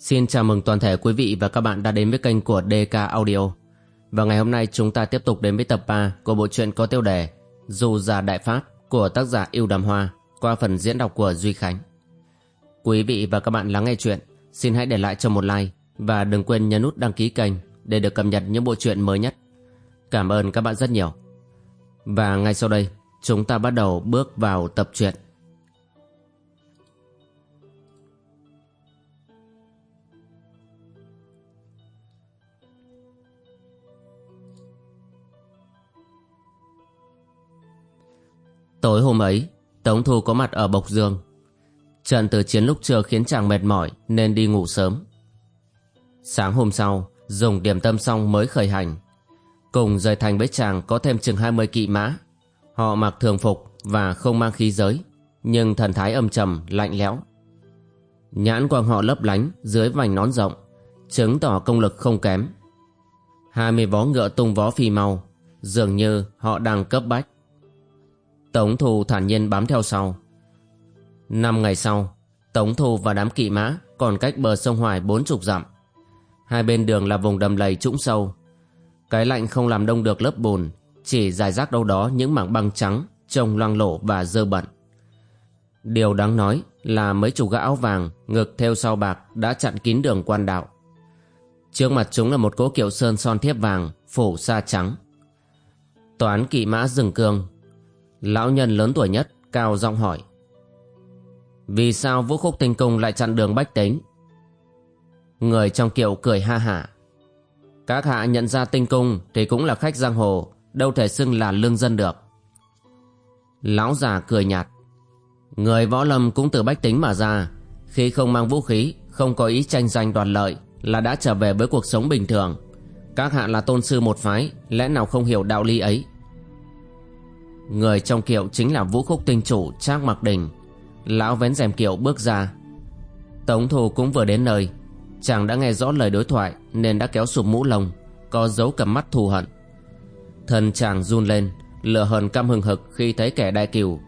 Xin chào mừng toàn thể quý vị và các bạn đã đến với kênh của DK Audio. Và ngày hôm nay chúng ta tiếp tục đến với tập 3 của bộ truyện có tiêu đề Dù già đại pháp của tác giả Yêu Đàm Hoa qua phần diễn đọc của Duy Khánh. Quý vị và các bạn lắng nghe chuyện, xin hãy để lại cho một like và đừng quên nhấn nút đăng ký kênh để được cập nhật những bộ truyện mới nhất. Cảm ơn các bạn rất nhiều. Và ngay sau đây, chúng ta bắt đầu bước vào tập truyện. Tối hôm ấy, Tống Thu có mặt ở Bộc Dương. Trận từ chiến lúc trưa khiến chàng mệt mỏi nên đi ngủ sớm. Sáng hôm sau, dùng điểm tâm xong mới khởi hành. Cùng rời thành với chàng có thêm chừng 20 kỵ mã. Họ mặc thường phục và không mang khí giới, nhưng thần thái âm trầm, lạnh lẽo. Nhãn quang họ lấp lánh dưới vành nón rộng, chứng tỏ công lực không kém. Hai mươi vó ngựa tung vó phi mau, dường như họ đang cấp bách. Tống Thu thản nhiên bám theo sau. Năm ngày sau, Tống Thu và đám kỵ mã còn cách bờ sông Hoài bốn chục dặm. Hai bên đường là vùng đầm lầy trũng sâu. Cái lạnh không làm đông được lớp bùn, chỉ dài rác đâu đó những mảng băng trắng, trông loang lổ và dơ bẩn. Điều đáng nói là mấy chủ gã áo vàng, ngực theo sau bạc đã chặn kín đường quan đạo. Trước mặt chúng là một cỗ kiệu sơn son thiếp vàng, phủ sa trắng. Toán kỵ mã rừng cương Lão nhân lớn tuổi nhất, cao giọng hỏi. Vì sao vũ khúc tinh cung lại chặn đường bách tính? Người trong kiệu cười ha hả. Các hạ nhận ra tinh cung Thì cũng là khách giang hồ, Đâu thể xưng là lương dân được. Lão già cười nhạt. Người võ lâm cũng từ bách tính mà ra. Khi không mang vũ khí, Không có ý tranh giành đoạt lợi Là đã trở về với cuộc sống bình thường. Các hạ là tôn sư một phái, Lẽ nào không hiểu đạo lý ấy? Người trong kiệu chính là vũ khúc tinh chủ, Trác Mặc Đình. Lão vén rèm kiệu bước ra. Tống thù cũng vừa đến nơi. Chàng đã nghe rõ lời đối thoại, Nên đã kéo sụp mũ lông, Có dấu cầm mắt thù hận. Thân chàng run lên, Lửa hờn căm hừng hực khi thấy kẻ đại cừu.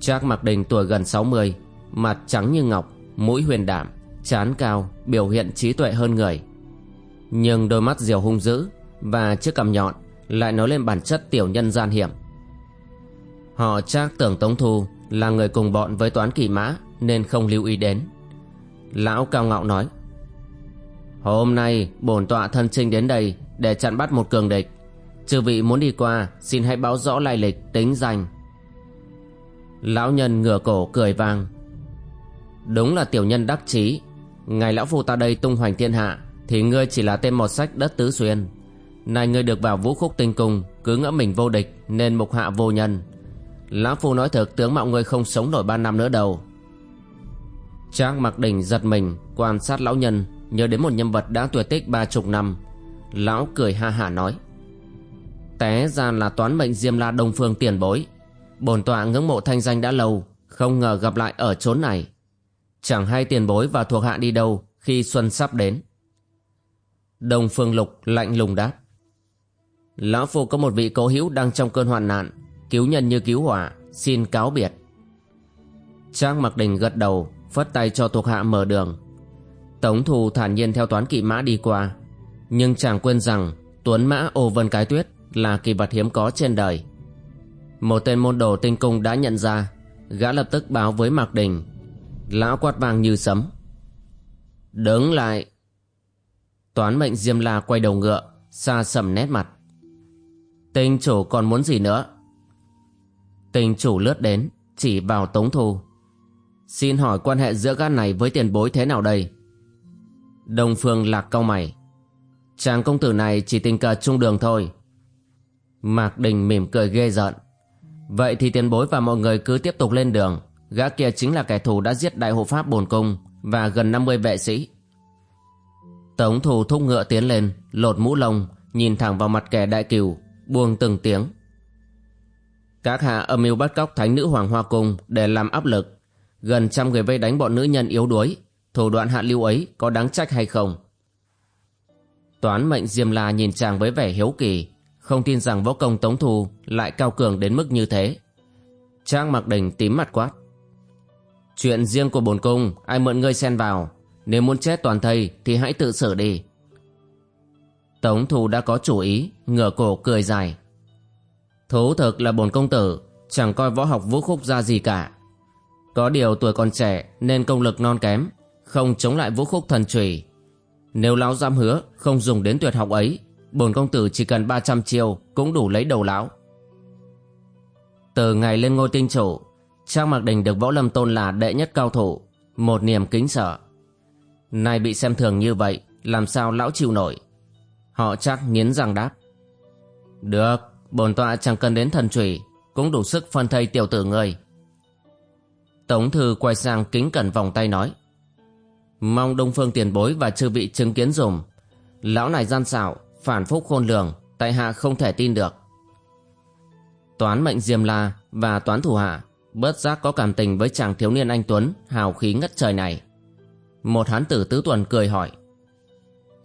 Trác Mặc Đình tuổi gần 60 Mặt trắng như ngọc, Mũi huyền đảm Chán cao, Biểu hiện trí tuệ hơn người. Nhưng đôi mắt diều hung dữ Và chiếc cầm nhọn Lại nói lên bản chất tiểu nhân gian hiểm. Họ chắc tưởng Tống Thu là người cùng bọn với toán kỵ mã nên không lưu ý đến. Lão cao ngạo nói, Hôm nay bổn tọa thân trinh đến đây để chặn bắt một cường địch. Chư vị muốn đi qua, xin hãy báo rõ lai lịch tính danh. Lão nhân ngửa cổ cười vang, Đúng là tiểu nhân đắc chí Ngày lão phu ta đây tung hoành thiên hạ Thì ngươi chỉ là tên một sách đất tứ xuyên Này ngươi được vào vũ khúc tinh cung Cứ ngỡ mình vô địch Nên mục hạ vô nhân Lão Phu nói thật, tướng mạo ngươi không sống nổi ba năm nữa đâu. Trang mặc đỉnh giật mình, Quan sát lão nhân, Nhớ đến một nhân vật đã tuyệt tích ba chục năm. Lão cười ha hả nói, Té ra là toán mệnh Diêm La Đông Phương tiền bối. Bồn tọa ngưỡng mộ thanh danh đã lâu, Không ngờ gặp lại ở chốn này. Chẳng hay tiền bối và thuộc hạ đi đâu Khi xuân sắp đến. Đông Phương Lục lạnh lùng đáp, Lão Phu có một vị cố hữu đang trong cơn hoạn nạn Cứu nhân như cứu hỏa Xin cáo biệt. Trang mặc đình gật đầu, Phất tay cho thuộc hạ mở đường. Tống thù thản nhiên theo toán kỵ mã đi qua, Nhưng chàng quên rằng Tuấn mã ô vân cái tuyết Là kỳ vật hiếm có trên đời. Một tên môn đồ tinh cung đã nhận ra, Gã lập tức báo với Mạc Đình, Lão quát vang như sấm. Đứng lại. Toán mệnh Diêm La quay đầu ngựa, Xa sầm nét mặt. Tinh chủ còn muốn gì nữa? Tình chủ lướt đến, Chỉ vào Tống Thu. Xin hỏi quan hệ giữa gã này với tiền bối thế nào đây? Đông Phương lạc cau mày. Chàng công tử này chỉ tình cờ chung đường thôi. Mạc Đình mỉm cười ghê giận Vậy thì tiền bối và mọi người cứ tiếp tục lên đường. Gã kia chính là kẻ thù đã giết đại hộ pháp bồn cung Và gần 50 vệ sĩ. Tống thù thúc ngựa tiến lên, Lột mũ lông, Nhìn thẳng vào mặt kẻ đại cừu, Buông từng tiếng các hạ âm mưu bắt cóc thánh nữ hoàng hoa cung để làm áp lực. Gần trăm người vây đánh bọn nữ nhân yếu đuối. Thủ đoạn hạ lưu ấy có đáng trách hay không? Toán mệnh Diêm La nhìn chàng với vẻ hiếu kỳ, không tin rằng võ công tống thù lại cao cường đến mức như thế. Trang mặc đình tím mặt quát. Chuyện riêng của bồn cung, ai mượn ngươi xen vào, Nếu muốn chết toàn thây thì hãy tự xử đi Tống thù đã có chủ ý Ngửa cổ cười dài Thú thực là bổn công tử, Chẳng coi võ học vũ khúc ra gì cả. Có điều tuổi còn trẻ Nên công lực non kém, Không chống lại vũ khúc thần trùy. Nếu lão dám hứa không dùng đến tuyệt học ấy, Bổn công tử chỉ cần 300 chiêu Cũng đủ lấy đầu lão. Từ ngày lên ngôi tinh chủ, Trang Mạc Đình được Võ Lâm tôn là đệ nhất cao thủ, Một niềm kính sợ. Nay bị xem thường như vậy, Làm sao lão chịu nổi? Họ chắc nghiến răng đáp. Được. Bổn tọa chẳng cần đến thần trùy Cũng đủ sức phân thây tiểu tử người Tống thư quay sang kính cẩn vòng tay nói, Mong Đông Phương tiền bối và chư vị chứng kiến dùm. Lão này gian xảo Phản phúc khôn lường, Tại hạ không thể tin được. Toán mệnh Diêm La và toán thủ hạ Bớt giác có cảm tình với chàng thiếu niên anh Tuấn, Hào khí ngất trời này. Một hán tử tứ tuần cười hỏi,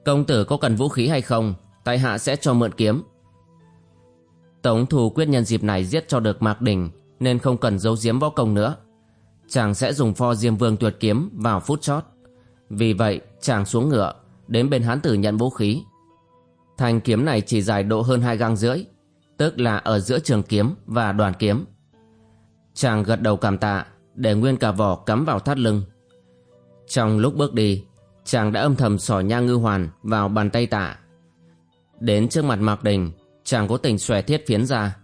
Công tử có cần vũ khí hay không? Tại hạ sẽ cho mượn kiếm. Tống thù quyết nhân dịp này giết cho được Mạc Đình, Nên không cần giấu giếm võ công nữa. Chàng sẽ dùng pho diêm vương tuyệt kiếm vào phút chót. Vì vậy, chàng xuống ngựa, Đến bên hán tử nhận vũ khí. Thanh kiếm này chỉ dài độ hơn hai gang rưỡi, Tức là ở giữa trường kiếm và đoàn kiếm. Chàng gật đầu cảm tạ, Để nguyên cả vỏ cắm vào thắt lưng. Trong lúc bước đi, Chàng đã âm thầm sỏ nha ngư hoàn Vào bàn tay tạ. Đến trước mặt Mạc Đình Chàng cố tình xòe thiết phiến ra.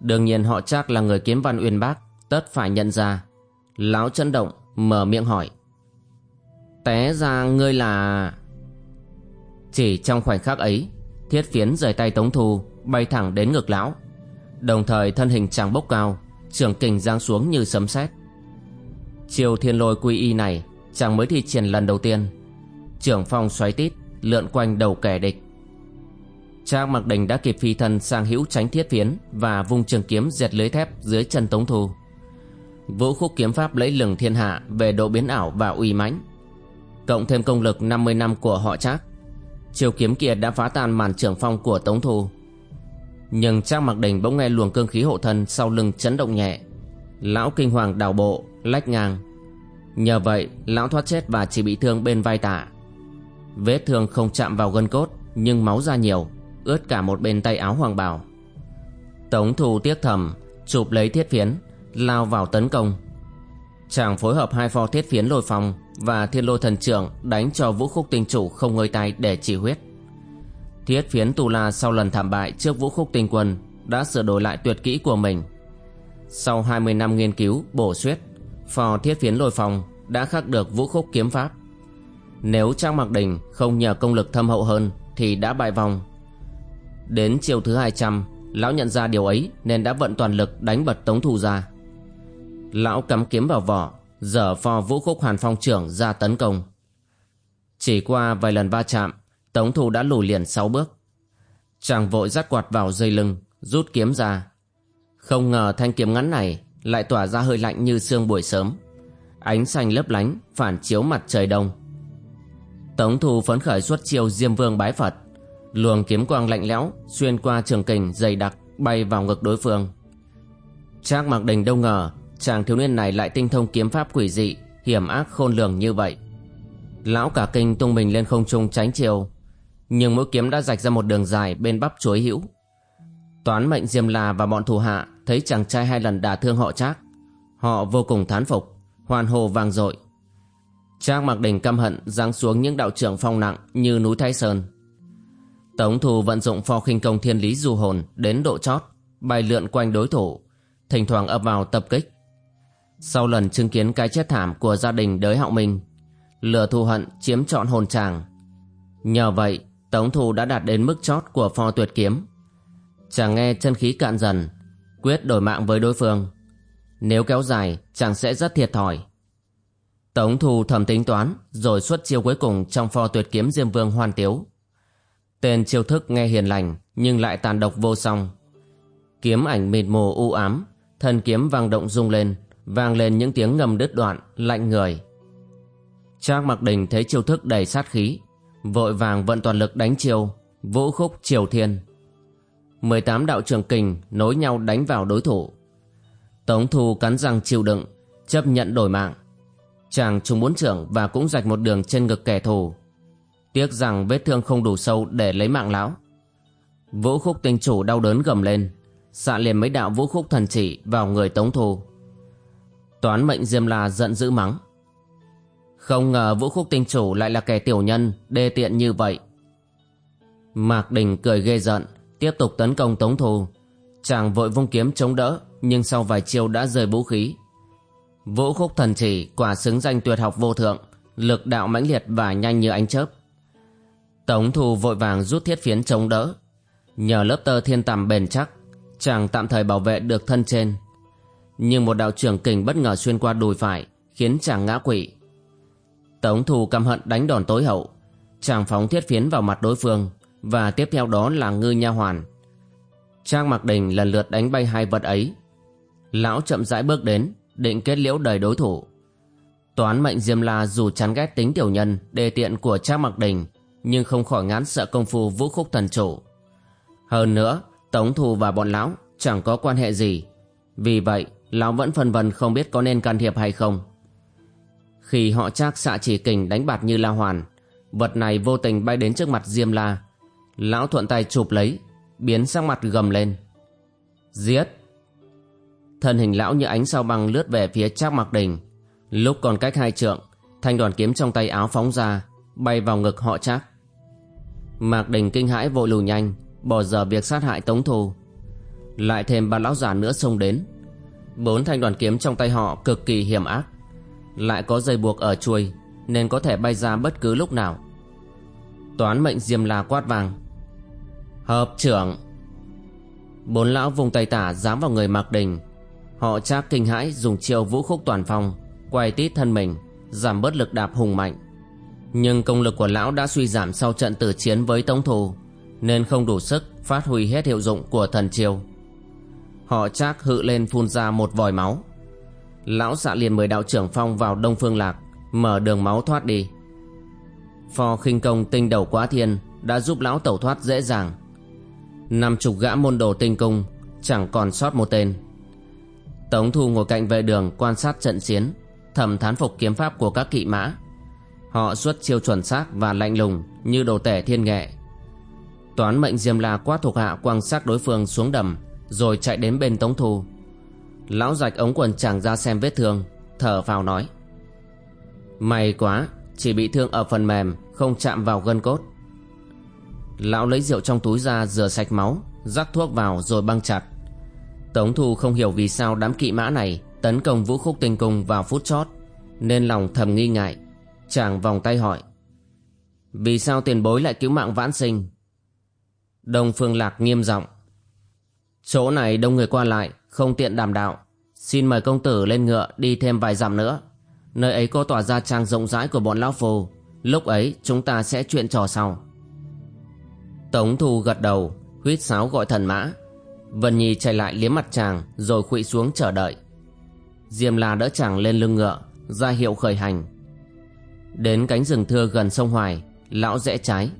Đương nhiên họ chắc là người kiếm văn uyên bác, Tất phải nhận ra. Lão chấn động mở miệng hỏi. Té ra ngươi là Chỉ trong khoảnh khắc ấy, Thiết phiến rời tay Tống Thu, Bay thẳng đến ngực lão. Đồng thời thân hình chàng bốc cao, Trường kình giang xuống như sấm sét. Chiều thiên lôi quy y này, Chàng mới thi triển lần đầu tiên. Trưởng phong xoáy tít, Lượn quanh đầu kẻ địch. Trang mặc đình đã kịp phi thân sang hữu tránh thiết phiến Và vung trường kiếm dẹt lưới thép dưới chân Tống Thu. Vũ khúc kiếm pháp lấy lừng thiên hạ Về độ biến ảo và uy mãnh, Cộng thêm công lực 50 năm của họ Trác. Chiều kiếm kia đã phá tan màn trưởng phong của Tống Thu. Nhưng Trang mặc đình bỗng nghe luồng cương khí hộ thân Sau lưng chấn động nhẹ. Lão kinh hoàng đào bộ, Lách ngang. Nhờ vậy, lão thoát chết và chỉ bị thương bên vai tả Vết thương không chạm vào gân cốt, Nhưng máu ra nhiều. Ướt cả một bên tay áo hoàng bào Tống thù tiếc thầm Chụp lấy thiết phiến, Lao vào tấn công. Chàng phối hợp hai pho thiết phiến lôi phong Và thiên lôi thần trưởng Đánh cho vũ khúc tinh chủ không ngơi tay để chỉ huyết. Thiết phiến tù la sau lần thảm bại Trước vũ khúc tinh quân Đã sửa đổi lại tuyệt kỹ của mình. Sau 20 năm nghiên cứu, bổ suyết phò thiết phiến lôi phong đã khắc được vũ khúc kiếm pháp. Nếu trang mặc đình không nhờ công lực thâm hậu hơn thì đã bại vòng đến chiều thứ 200 lão nhận ra điều ấy nên đã vận toàn lực đánh bật tống thù ra lão cắm kiếm vào vỏ, dở phò vũ khúc hàn phong trưởng ra tấn công. Chỉ qua vài lần va chạm, tống thù đã lùi liền sáu bước. Chàng vội dắt quạt vào dây lưng, rút kiếm ra. Không ngờ thanh kiếm ngắn này lại tỏa ra hơi lạnh như sương buổi sớm. Ánh xanh lấp lánh, phản chiếu mặt trời đông. Tống thu phấn khởi xuất chiêu diêm vương bái phật luồng kiếm quang lạnh lẽo xuyên qua trường kình dày đặc bay vào ngực đối phương trác mặc đình đâu ngờ chàng thiếu niên này lại tinh thông kiếm pháp quỷ dị hiểm ác khôn lường như vậy lão cả kinh tung mình lên không trung tránh chiều nhưng mũi kiếm đã rạch ra một đường dài bên bắp chuối hữu toán mệnh diêm la và bọn thủ hạ thấy chàng trai hai lần đả thương họ Trác, họ vô cùng thán phục, hoàn hồ vang dội. Trác mặc đình căm hận giáng xuống những đạo trưởng phong nặng như núi Thái Sơn. Tống thù vận dụng pho khinh công thiên lý du hồn đến độ chót, bay lượn quanh đối thủ, thỉnh thoảng ập vào tập kích. Sau lần chứng kiến cái chết thảm của gia đình đới hạo minh, lửa thù hận chiếm trọn hồn chàng. Nhờ vậy, Tống thù đã đạt đến mức chót của pho tuyệt kiếm. Chàng nghe chân khí cạn dần, quyết đổi mạng với đối phương. Nếu kéo dài, chàng sẽ rất thiệt thòi. Tống Thu thầm tính toán, rồi xuất chiêu cuối cùng trong pho tuyệt kiếm Diêm Vương hoàn Tiếu. Tên chiêu thức nghe hiền lành, nhưng lại tàn độc vô song. Kiếm ảnh mịt mù u ám, thân kiếm vang động rung lên, vang lên những tiếng ngầm đứt đoạn, lạnh người. Trác Mặc Đình thấy chiêu thức đầy sát khí, vội vàng vận toàn lực đánh chiêu, vũ khúc triều thiên. 18 đạo trường kình nối nhau đánh vào đối thủ. Tống Thu cắn răng chịu đựng, chấp nhận đổi mạng. Chàng trùng bốn trưởng và cũng rạch một đường trên ngực kẻ thù. Tiếc rằng vết thương không đủ sâu để lấy mạng lão. Vũ khúc tinh chủ đau đớn gầm lên, xạ liền mấy đạo vũ khúc thần chỉ vào người Tống Thu. Toán mệnh Diêm La giận dữ mắng. Không ngờ vũ khúc tinh chủ lại là kẻ tiểu nhân, đê tiện như vậy. Mạc Đình cười ghê giận, tiếp tục tấn công Tống Thu. Chàng vội vung kiếm chống đỡ, nhưng sau vài chiêu đã rời vũ khí. Vũ khúc thần chỉ quả xứng danh tuyệt học vô thượng, lực đạo mãnh liệt và nhanh như ánh chớp. Tống Thu vội vàng rút thiết phiến chống đỡ. Nhờ lớp tơ thiên tầm bền chắc, chàng tạm thời bảo vệ được thân trên. Nhưng một đạo trưởng kình bất ngờ xuyên qua đùi phải, khiến chàng ngã quỵ. Tống Thu căm hận đánh đòn tối hậu, chàng phóng thiết phiến vào mặt đối phương, và tiếp theo đó là ngư nha hoàn. Trang Mặc Đình lần lượt đánh bay hai vật ấy. Lão chậm rãi bước đến, định kết liễu đời đối thủ. Toán mệnh Diêm La dù chán ghét tính tiểu nhân, đề tiện của Trang Mặc Đình, nhưng không khỏi ngán sợ công phu vũ khúc thần chủ. Hơn nữa, Tống Thù và bọn lão chẳng có quan hệ gì. Vì vậy, lão vẫn phân vân không biết có nên can thiệp hay không. Khi họ trác xạ chỉ kình đánh bạt như la hoàn, vật này vô tình bay đến trước mặt Diêm La. Lão thuận tay chụp lấy, biến sang mặt gầm lên. Giết! Thân hình lão như ánh sao băng lướt về phía Trác Mặc Đình. Lúc còn cách hai trượng, thanh đoàn kiếm trong tay áo phóng ra, bay vào ngực họ Trác. Mạc Đình kinh hãi vội lùi nhanh, bỏ giờ việc sát hại Tống Thù. Lại thêm ba lão già nữa xông đến. Bốn thanh đoàn kiếm trong tay họ cực kỳ hiểm ác. Lại có dây buộc ở chuôi, nên có thể bay ra bất cứ lúc nào. Toán mệnh Diêm La quát vàng. Hợp trưởng! Bốn lão vùng tay tả dám vào người Mạc Đình. Họ chắc kinh hãi dùng chiêu vũ khúc toàn phong, quay tít thân mình, giảm bớt lực đạp hùng mạnh. Nhưng công lực của lão đã suy giảm sau trận tử chiến với Tống Thù, nên không đủ sức phát huy hết hiệu dụng của thần chiêu. Họ chắc hự lên phun ra một vòi máu. Lão xạ liền mười đạo trưởng phong vào Đông Phương Lạc, mở đường máu thoát đi. Phò khinh công tinh đầu quá thiên đã giúp lão tẩu thoát dễ dàng. Năm chục gã môn đồ tinh cung, chẳng còn sót một tên. Tống Thu ngồi cạnh vệ đường quan sát trận chiến, thầm thán phục kiếm pháp của các kỵ mã. Họ xuất chiêu chuẩn xác và lạnh lùng như đồ tể thiên nghệ. Toán mệnh Diêm La quát thuộc hạ quăng xác đối phương xuống đầm, rồi chạy đến bên Tống Thu. Lão rạch ống quần chàng ra xem vết thương, thở vào nói. May quá, chỉ bị thương ở phần mềm, không chạm vào gân cốt. Lão lấy rượu trong túi ra rửa sạch máu, rắc thuốc vào rồi băng chặt. Tống Thu không hiểu vì sao đám kỵ mã này tấn công vũ khúc tinh cung vào phút chót, nên lòng thầm nghi ngại. Chàng vòng tay hỏi. Vì sao tiền bối lại cứu mạng vãn sinh? Đông Phương Lạc nghiêm giọng Chỗ này đông người qua lại, không tiện đàm đạo. Xin mời công tử lên ngựa đi thêm vài dặm nữa. Nơi ấy có tỏa ra trang rộng rãi của bọn lão phù. Lúc ấy chúng ta sẽ chuyện trò sau. Tống Thu gật đầu, huýt sáo gọi thần mã. Vân Nhi chạy lại liếm mặt chàng rồi khuỵu xuống chờ đợi. Diêm La đỡ chàng lên lưng ngựa, ra hiệu khởi hành. Đến cánh rừng thưa gần sông Hoài, lão rẽ trái.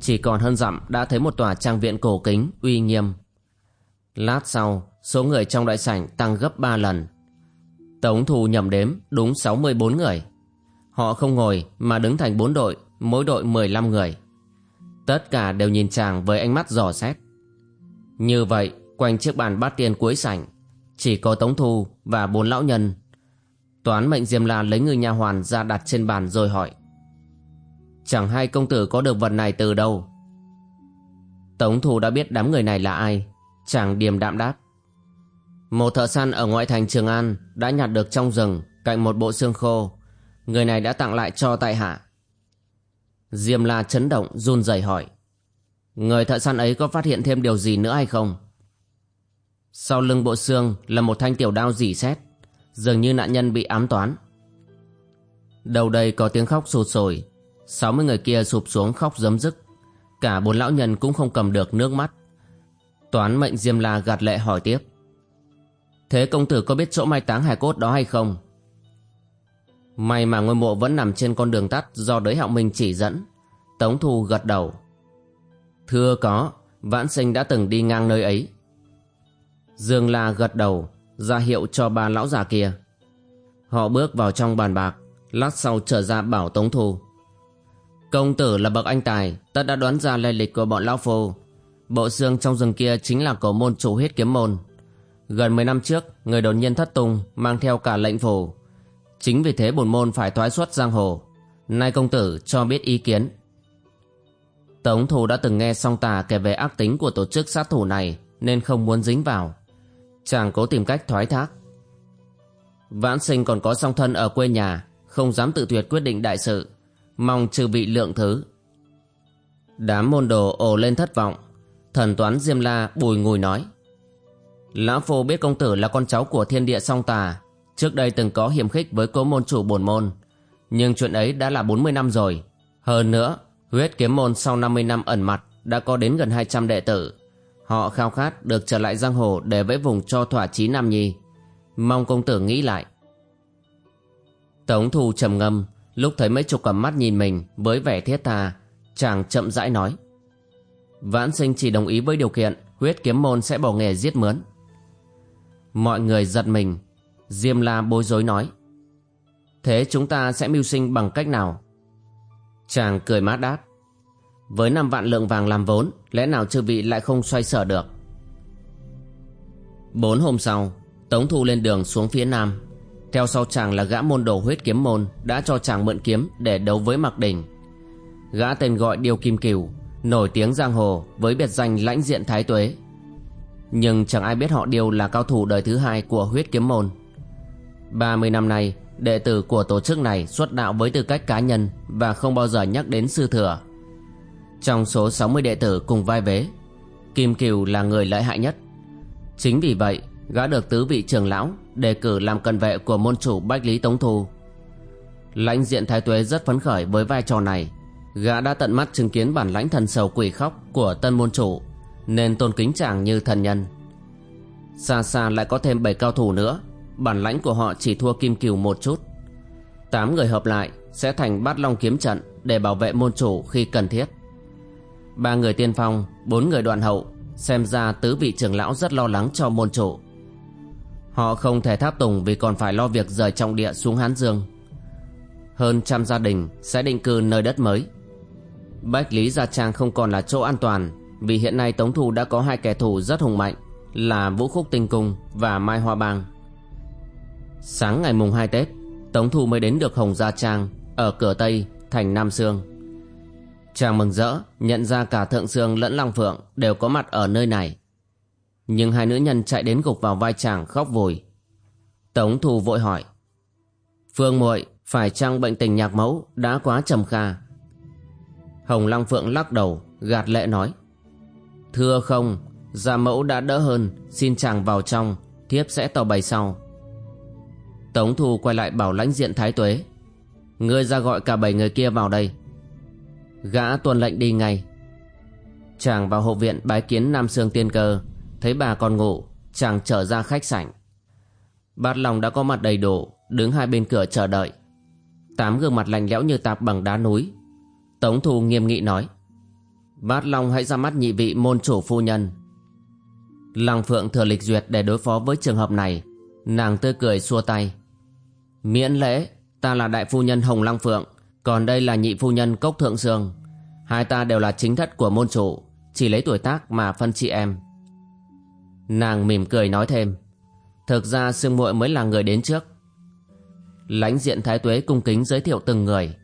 Chỉ còn hơn dặm đã thấy một tòa trang viện cổ kính, uy nghiêm. Lát sau, số người trong đại sảnh tăng gấp 3 lần. Tống Thù nhầm đếm đúng 64 người. Họ không ngồi mà đứng thành bốn đội, mỗi đội 15 người. Tất cả đều nhìn chàng với ánh mắt dò xét. Như vậy, quanh chiếc bàn bát tiên cuối sảnh, chỉ có Tống Thu và bốn lão nhân. Toán mệnh Diêm La lấy người nha hoàn ra đặt trên bàn rồi hỏi. Chẳng hay công tử có được vật này từ đâu? Tống thủ đã biết đám người này là ai, chàng điềm đạm đáp. Một thợ săn ở ngoại thành Trường An đã nhặt được trong rừng cạnh một bộ xương khô. Người này đã tặng lại cho tại hạ. Diêm La chấn động run rẩy hỏi. Người thợ săn ấy có phát hiện thêm điều gì nữa hay không? Sau lưng bộ xương là một thanh tiểu đao dỉ xét, dường như nạn nhân bị ám toán. Đầu đây có tiếng khóc sụt sồi, 60 người kia sụp xuống khóc giấm dứt. Cả bốn lão nhân cũng không cầm được nước mắt. Toán mệnh Diêm La gạt lệ hỏi tiếp. Thế công tử có biết chỗ mai táng hài cốt đó hay không? May mà ngôi mộ vẫn nằm trên con đường tắt do đới hạo minh chỉ dẫn. Tống Thu gật đầu. Thưa có, vãn sinh đã từng đi ngang nơi ấy. Dương La gật đầu, ra hiệu cho ba lão già kia. Họ bước vào trong bàn bạc, Lát sau trở ra bảo Tống Thu. Công tử là bậc anh tài Tất đã đoán ra lai lịch của bọn Lão Phu. Bộ xương trong rừng kia chính là cổ môn chủ huyết kiếm môn. Gần 10 năm trước Người đột nhiên thất tung Mang theo cả lệnh phủ. Chính vì thế bổn môn phải thoái xuất giang hồ. Nay công tử cho biết ý kiến. Tống Thu đã từng nghe song tà kể về ác tính của tổ chức sát thủ này Nên không muốn dính vào. Chàng cố tìm cách thoái thác. Vãn sinh còn có song thân ở quê nhà, Không dám tự tuyệt quyết định đại sự, Mong trừ bị lượng thứ. Đám môn đồ ồ lên thất vọng, Thần toán Diêm La bùi ngùi nói, Lão Phu biết công tử là con cháu của thiên địa song tà, Trước đây từng có hiểm khích với cố môn chủ bổn môn, Nhưng chuyện ấy đã là 40 năm rồi. Hơn nữa, Huyết kiếm môn sau 50 năm ẩn mặt Đã có đến gần 200 đệ tử. Họ khao khát được trở lại giang hồ Để vẫy vùng cho thỏa chí Nam Nhi. Mong công tử nghĩ lại. Tống Thu trầm ngâm, Lúc thấy mấy chục cầm mắt nhìn mình Với vẻ thiết tha, Chàng chậm rãi nói. Vãn sinh chỉ đồng ý với điều kiện Huyết kiếm môn sẽ bỏ nghề giết mướn. Mọi người giật mình, Diêm La bối rối nói. Thế chúng ta sẽ mưu sinh bằng cách nào? Chàng cười mát đáp. Với năm vạn lượng vàng làm vốn, Lẽ nào chư vị lại không xoay sở được? Bốn hôm sau, Tống Thu lên đường xuống phía nam. Theo sau chàng là gã môn đồ huyết kiếm môn Đã cho chàng mượn kiếm để đấu với Mạc Đình. Gã tên gọi Điêu Kim Kiều Nổi tiếng giang hồ với biệt danh lãnh diện thái tuế. Nhưng chẳng ai biết họ Điêu là cao thủ đời thứ hai của huyết kiếm môn. 30 năm nay, Đệ tử của tổ chức này xuất đạo với tư cách cá nhân Và không bao giờ nhắc đến sư thừa. Trong số 60 đệ tử cùng vai vế. Kim Kiều là người lợi hại nhất. Chính vì vậy, Gã được tứ vị trưởng lão Đề cử làm cận vệ của môn chủ Bách Lý Tống Thu. Lãnh diện thái tuế rất phấn khởi với vai trò này. Gã đã tận mắt chứng kiến bản lãnh thần sầu quỷ khóc Của tân môn chủ, Nên tôn kính chàng như thần nhân. Xa xa lại có thêm 7 cao thủ nữa, Bản lãnh của họ chỉ thua Kim Kiều một chút. Tám người hợp lại Sẽ thành bát long kiếm trận Để bảo vệ môn chủ khi cần thiết. Ba người tiên phong Bốn người đoạn hậu Xem ra tứ vị trưởng lão rất lo lắng cho môn chủ. Họ không thể tháp tùng Vì còn phải lo việc rời trọng địa xuống Hán Dương. Hơn trăm gia đình Sẽ định cư nơi đất mới. Bách Lý Gia Trang không còn là chỗ an toàn Vì hiện nay Tống Thu đã có hai kẻ thù rất hùng mạnh Là Vũ Khúc Tinh Cung và Mai Hoa Bang. Sáng ngày mùng hai Tết Tống Thu mới đến được Hồng Gia Trang Ở cửa Tây, thành Nam Sương. Chàng mừng rỡ, Nhận ra cả Thượng Sương lẫn Long Phượng Đều có mặt ở nơi này. Nhưng hai nữ nhân chạy đến gục vào vai chàng khóc vùi. Tống Thu vội hỏi, Phương muội, Phải chăng bệnh tình nhạc mẫu Đã quá trầm kha? Hồng Long Phượng lắc đầu, Gạt lệ nói, Thưa không, Gia mẫu đã đỡ hơn, Xin chàng vào trong, Thiếp sẽ tỏ bày sau. Tống Thu quay lại bảo lãnh diện thái tuế, Ngươi ra gọi cả bảy người kia vào đây. Gã tuân lệnh đi ngay. Chàng vào hộ viện bái kiến Nam Sương Tiên Cơ. Thấy bà còn ngủ, Chàng trở ra khách sảnh. Bát Long đã có mặt đầy đủ, Đứng hai bên cửa chờ đợi. Tám gương mặt lạnh lẽo như tạp bằng đá núi. Tống Thu nghiêm nghị nói, Bát Long hãy ra mắt nhị vị môn chủ phu nhân. Lăng Phượng thừa lịch duyệt để đối phó với trường hợp này. Nàng tươi cười xua tay, Miễn lễ, Ta là đại phu nhân Hồng Lăng Phượng. Còn đây là nhị phu nhân Cốc Thượng dương Hai ta đều là chính thất của môn chủ, Chỉ lấy tuổi tác mà phân chị em. Nàng mỉm cười nói thêm, Thực ra Sương muội mới là người đến trước. Lãnh diện Thái Tuế cung kính giới thiệu từng người.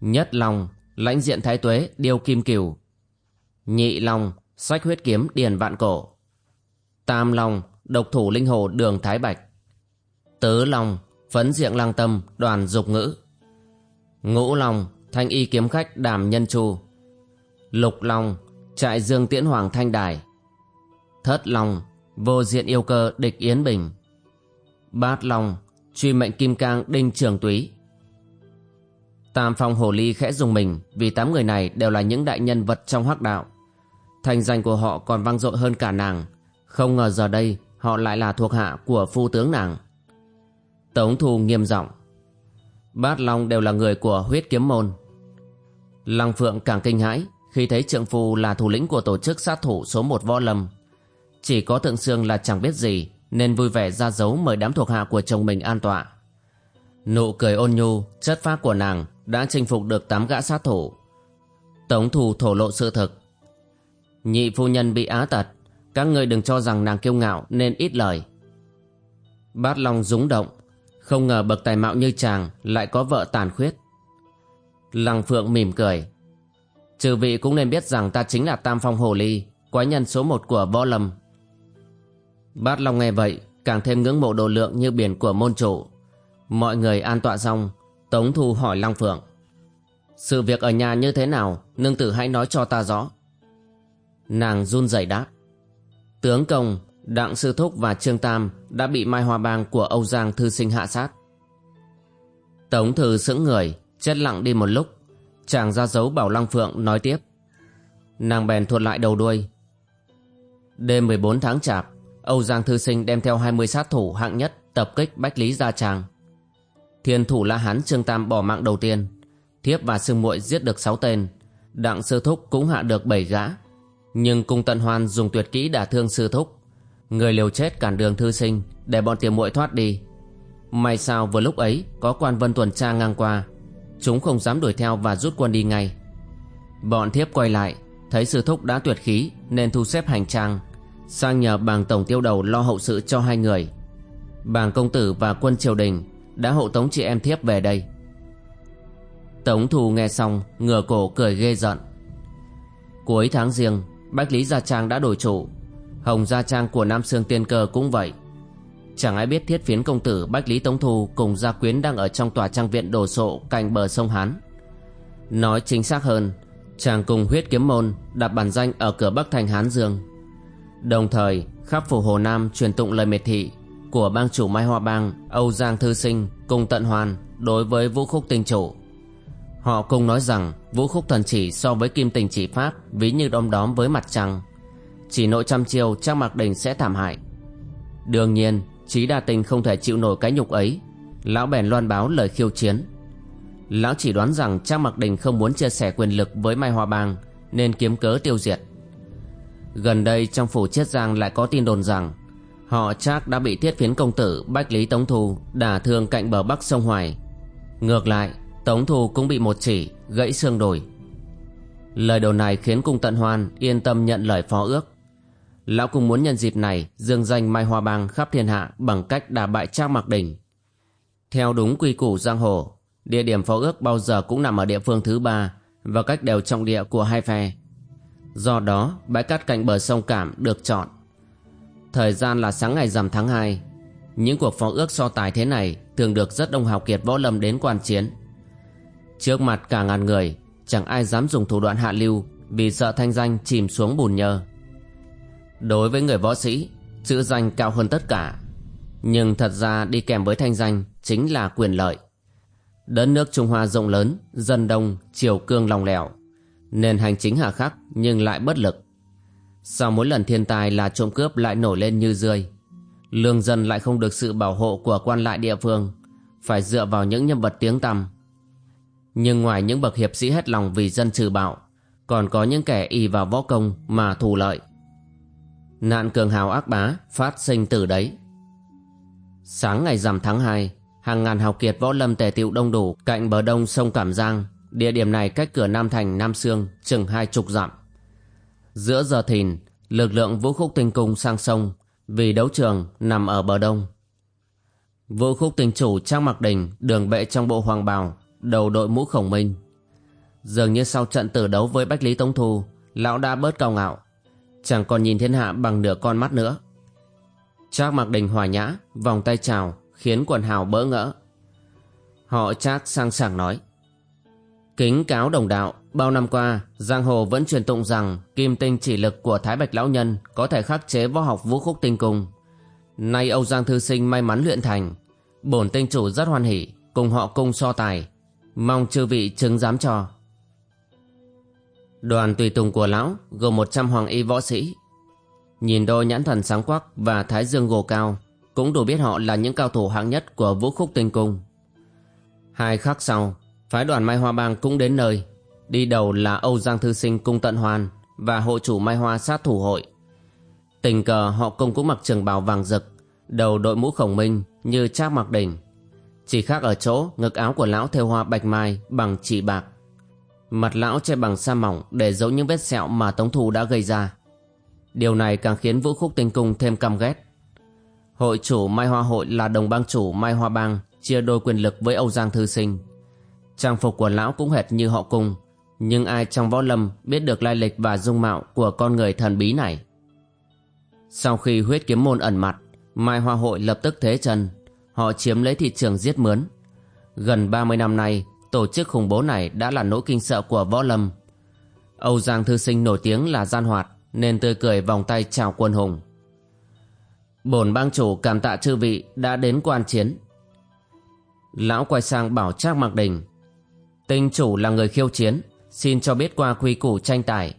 Nhất Long, Lãnh diện Thái Tuế, Điêu Kim Kiều Nhị Long, Sách huyết kiếm, Điền Vạn Cổ. Tam Long, Độc thủ linh hồ, Đường Thái Bạch. Tứ Long, Phấn diện lang tâm, đoàn dục ngữ. Ngũ Long, Thanh y kiếm khách, đàm nhân chu. Lục Long, Trại dương tiễn hoàng thanh đài. Thất Long, Vô diện yêu cơ, địch Yến Bình. Bát Long, Truy mệnh kim cang, đinh trường túy. Tam phong hồ ly khẽ dùng mình, Vì tám người này đều là những đại nhân vật trong hắc đạo. Thành danh của họ còn vang dội hơn cả nàng. Không ngờ giờ đây, Họ lại là thuộc hạ của phu tướng nàng. Tống Thu nghiêm giọng. Bát Long đều là người của huyết kiếm môn Lăng Phượng càng kinh hãi Khi thấy trượng phu là thủ lĩnh của tổ chức sát thủ số một võ lâm Chỉ có Thượng Sương là chẳng biết gì Nên vui vẻ ra dấu mời đám thuộc hạ của chồng mình an tọa Nụ cười ôn nhu, chất phác của nàng đã chinh phục được tám gã sát thủ. Tống thủ thổ lộ sự thực. Nhị phu nhân bị á tật, các người đừng cho rằng nàng kiêu ngạo nên ít lời. Bát Long rúng động, không ngờ bậc tài mạo như chàng lại có vợ tàn khuyết. Lăng Phượng mỉm cười. Trừ vị cũng nên biết rằng ta chính là Tam Phong Hồ Ly, quái nhân số một của võ lâm. Bát Long nghe vậy, càng thêm ngưỡng mộ độ lượng như biển của môn chủ. Mọi người an tọa xong, Tống Thu hỏi Lăng Phượng. Sự việc ở nhà như thế nào, nương tử hãy nói cho ta rõ. Nàng run rẩy đáp. Tướng công, Đặng Sư Thúc và Trương Tam đã bị Mai Hoa Bang của Âu Giang thư sinh hạ sát. Tống Thư sững người, chết lặng đi một lúc. Chàng ra dấu bảo Lăng Phượng nói tiếp. Nàng bèn thuật lại đầu đuôi. Đêm 14 tháng chạp, Âu Giang Thư Sinh đem theo 20 sát thủ hạng nhất tập kích Bách Lý Gia tràng. Thiên thủ La Hán Trương Tam bỏ mạng đầu tiên. Thiếp và Sương muội giết được 6 tên. Đặng Sư Thúc cũng hạ được 7 gã. Nhưng cung tận hoan dùng tuyệt kỹ đả thương Sư Thúc. Người liều chết cản đường Thư Sinh để bọn tiểu muội thoát đi. May sao vừa lúc ấy có quan vân tuần tra ngang qua. Chúng không dám đuổi theo và rút quân đi ngay. Bọn thiếp quay lại, thấy Sư Thúc đã tuyệt khí nên thu xếp hành trang sang nhờ bàng tổng tiêu đầu lo hậu sự cho hai người bàng công tử và quân triều đình đã hộ tống chị em thiếp về đây tống thù nghe xong ngửa cổ cười ghê giận cuối tháng riêng bách lý gia trang đã đổi chủ hồng gia trang của nam sương tiên cơ cũng vậy chẳng ai biết thiết phiến công tử bách lý tống thu cùng gia quyến đang ở trong tòa trang viện đồ sộ cạnh bờ sông hán nói chính xác hơn, chàng cùng huyết kiếm môn đặt bản danh ở cửa bắc thành hán dương Đồng thời, khắp phủ Hồ Nam truyền tụng lời miệt thị của bang chủ Mai Hoa Bang Âu Giang Thư Sinh cùng tận hoàn đối với Vũ Khúc Tinh Chủ. Họ cùng nói rằng Vũ Khúc Thần Chỉ so với Kim Tình Chỉ Pháp ví như đom đóm với mặt trăng. Chỉ nội trăm chiêu chắc mặc đình sẽ thảm hại. Đương nhiên, trí Đa Tình không thể chịu nổi cái nhục ấy. Lão bèn loan báo lời khiêu chiến. Lão chỉ đoán rằng Trang Mặc Đình không muốn chia sẻ quyền lực với Mai Hoa Bang nên kiếm cớ tiêu diệt. Gần đây trong phủ Chiết Giang lại có tin đồn rằng họ chắc đã bị thiết phiến công tử Bách Lý Tống Thu đả thương cạnh bờ bắc sông Hoài. Ngược lại, Tống Thu cũng bị một chỉ gãy xương đồi. Lời đồn này khiến cung tận hoan yên tâm nhận lời phó ước. Lão cũng muốn nhân dịp này dương danh Mai Hoa Bang khắp thiên hạ bằng cách đả bại Trác Mặc Đình. Theo đúng quy củ giang hồ, địa điểm phó ước bao giờ cũng nằm ở địa phương thứ ba và cách đều trọng địa của hai phe. Do đó bãi cát cạnh bờ sông Cảm được chọn Thời gian là sáng ngày rằm tháng 2 Những cuộc phó ước so tài thế này Thường được rất đông hào kiệt võ lâm đến quan chiến Trước mặt cả ngàn người Chẳng ai dám dùng thủ đoạn hạ lưu Vì sợ thanh danh chìm xuống bùn nhơ Đối với người võ sĩ Chữ danh cao hơn tất cả Nhưng thật ra đi kèm với thanh danh Chính là quyền lợi Đất nước Trung Hoa rộng lớn Dân đông, chiều cương lòng lẻo nên hành chính hà khắc nhưng lại bất lực. Sau mỗi lần thiên tai là trộm cướp lại nổi lên như rươi. Lương dân lại không được sự bảo hộ của quan lại địa phương, phải dựa vào những nhân vật tiếng tăm. Nhưng ngoài những bậc hiệp sĩ hết lòng vì dân trừ bạo, còn có những kẻ y vào võ công mà thù lợi. Nạn cường hào ác bá phát sinh từ đấy. Sáng ngày rằm tháng 2, hàng ngàn hào kiệt võ lâm tề tiệu đông đủ cạnh bờ đông sông Cảm Giang Địa điểm này cách cửa Nam Thành Nam Sương chừng hai chục dặm. Giữa giờ thìn, lực lượng vũ khúc tinh cung sang sông vì đấu trường nằm ở bờ đông. Vũ khúc tinh chủ Trang Mặc Đình đường bệ trong bộ hoàng bào, đầu đội mũ khổng minh. Dường như sau trận tử đấu với Bách Lý Tống Thu, lão đã bớt cao ngạo, chẳng còn nhìn thiên hạ bằng nửa con mắt nữa. Trác Mặc Đình hòa nhã, vòng tay chào, khiến quần hào bỡ ngỡ. Họ Trác sang sảng nói. Kính cáo đồng đạo, bao năm qua, Giang Hồ vẫn truyền tụng rằng kim tinh chỉ lực của Thái Bạch Lão Nhân có thể khắc chế võ học vũ khúc tinh cung. Nay Âu Giang Thư Sinh may mắn luyện thành, bổn tinh chủ rất hoan hỉ, cùng họ cung so tài, mong chư vị chứng giám cho. Đoàn tùy tùng của lão gồm 100 hoàng y võ sĩ. Nhìn đôi nhãn thần sáng quắc và thái dương gồ cao, cũng đủ biết họ là những cao thủ hạng nhất của vũ khúc tinh cung. Hai khắc sau, Phái đoàn Mai Hoa Bang cũng đến nơi Đi đầu là Âu Giang Thư Sinh Cung Tận hoàn Và hộ chủ Mai Hoa sát thủ hội Tình cờ họ cùng cũng mặc trường bào vàng rực Đầu đội mũ khổng minh như Trác Mặc Đỉnh Chỉ khác ở chỗ ngực áo của lão theo hoa bạch mai bằng chỉ bạc. Mặt lão che bằng sa mỏng để giấu những vết sẹo mà Tống Thu đã gây ra. Điều này càng khiến Vũ Khúc Tinh Cung thêm căm ghét. Hội chủ Mai Hoa Hội là đồng bang chủ Mai Hoa Bang chia đôi quyền lực với Âu Giang Thư Sinh. Trang phục của lão cũng hệt như họ cung, nhưng ai trong võ lâm biết được lai lịch và dung mạo của con người thần bí này. Sau khi huyết kiếm môn ẩn mặt, Mai Hoa Hội lập tức thế chân, họ chiếm lấy thị trường giết mướn. Gần 30 năm nay, tổ chức khủng bố này đã là nỗi kinh sợ của võ lâm. Âu Giang Thư Sinh nổi tiếng là gian hoạt, nên tươi cười vòng tay chào quân hùng. Bổn bang chủ cảm tạ chư vị đã đến quan chiến. Lão quay sang bảo Trác Mạc Đình. Tinh chủ là người khiêu chiến, xin cho biết qua quy củ tranh tài.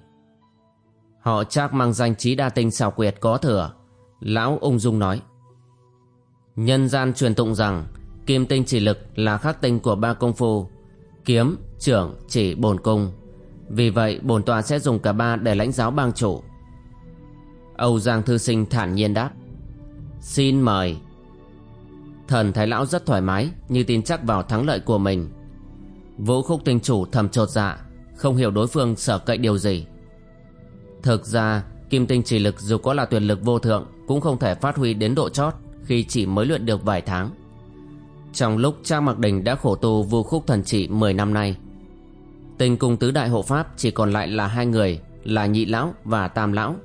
Họ Trác mang danh trí đa tinh xảo quyệt có thừa. Lão ung dung nói. Nhân gian truyền tụng rằng kim tinh chỉ lực là khắc tinh của ba công phu. Kiếm, trưởng, chỉ bổn cung. Vì vậy bổn tọa sẽ dùng cả ba để lãnh giáo bang chủ. Âu Giang Thư Sinh thản nhiên đáp. Xin mời. Thần Thái Lão rất thoải mái như tin chắc vào thắng lợi của mình. Vũ khúc tinh chủ thầm trột dạ, không hiểu đối phương sở cậy điều gì. Thực ra, kim tinh chỉ lực dù có là tuyệt lực vô thượng cũng không thể phát huy đến độ chót khi chỉ mới luyện được vài tháng. Trong lúc cha Mặc Đình đã khổ tu vô khúc thần trị 10 năm nay, Tinh cùng tứ đại hộ pháp chỉ còn lại là hai người là nhị lão và tam lão.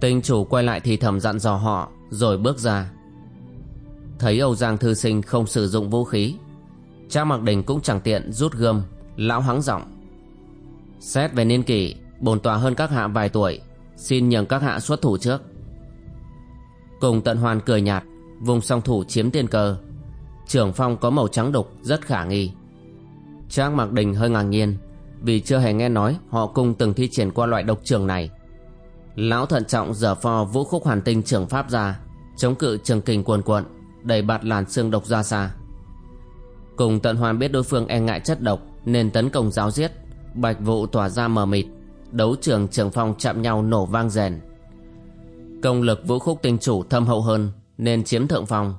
Tinh chủ quay lại thì thầm dặn dò họ rồi bước ra. Thấy Âu Giang Thư Sinh không sử dụng vũ khí, cha Mặc Đình cũng chẳng tiện rút gươm, lão hắng giọng. Xét về niên kỷ, bồn tòa hơn các hạ vài tuổi, xin nhường các hạ xuất thủ trước. Cùng tận hoàn cười nhạt, vùng song thủ chiếm tiên cơ. Trưởng phong có màu trắng đục rất khả nghi. Trang Mặc Đình hơi ngạc nhiên, vì chưa hề nghe nói họ cùng từng thi triển qua loại độc trường này. Lão thận trọng dở pho vũ khúc hoàn tinh trường pháp ra, chống cự trường kình cuồn cuộn, đẩy bạt làn xương độc ra xa. Cùng tận hoàn biết đối phương e ngại chất độc nên tấn công giáo giết, bạch vụ tỏa ra mờ mịt, đấu trường trường phong chạm nhau nổ vang rèn. Công lực vũ khúc tinh chủ thâm hậu hơn nên chiếm thượng phong.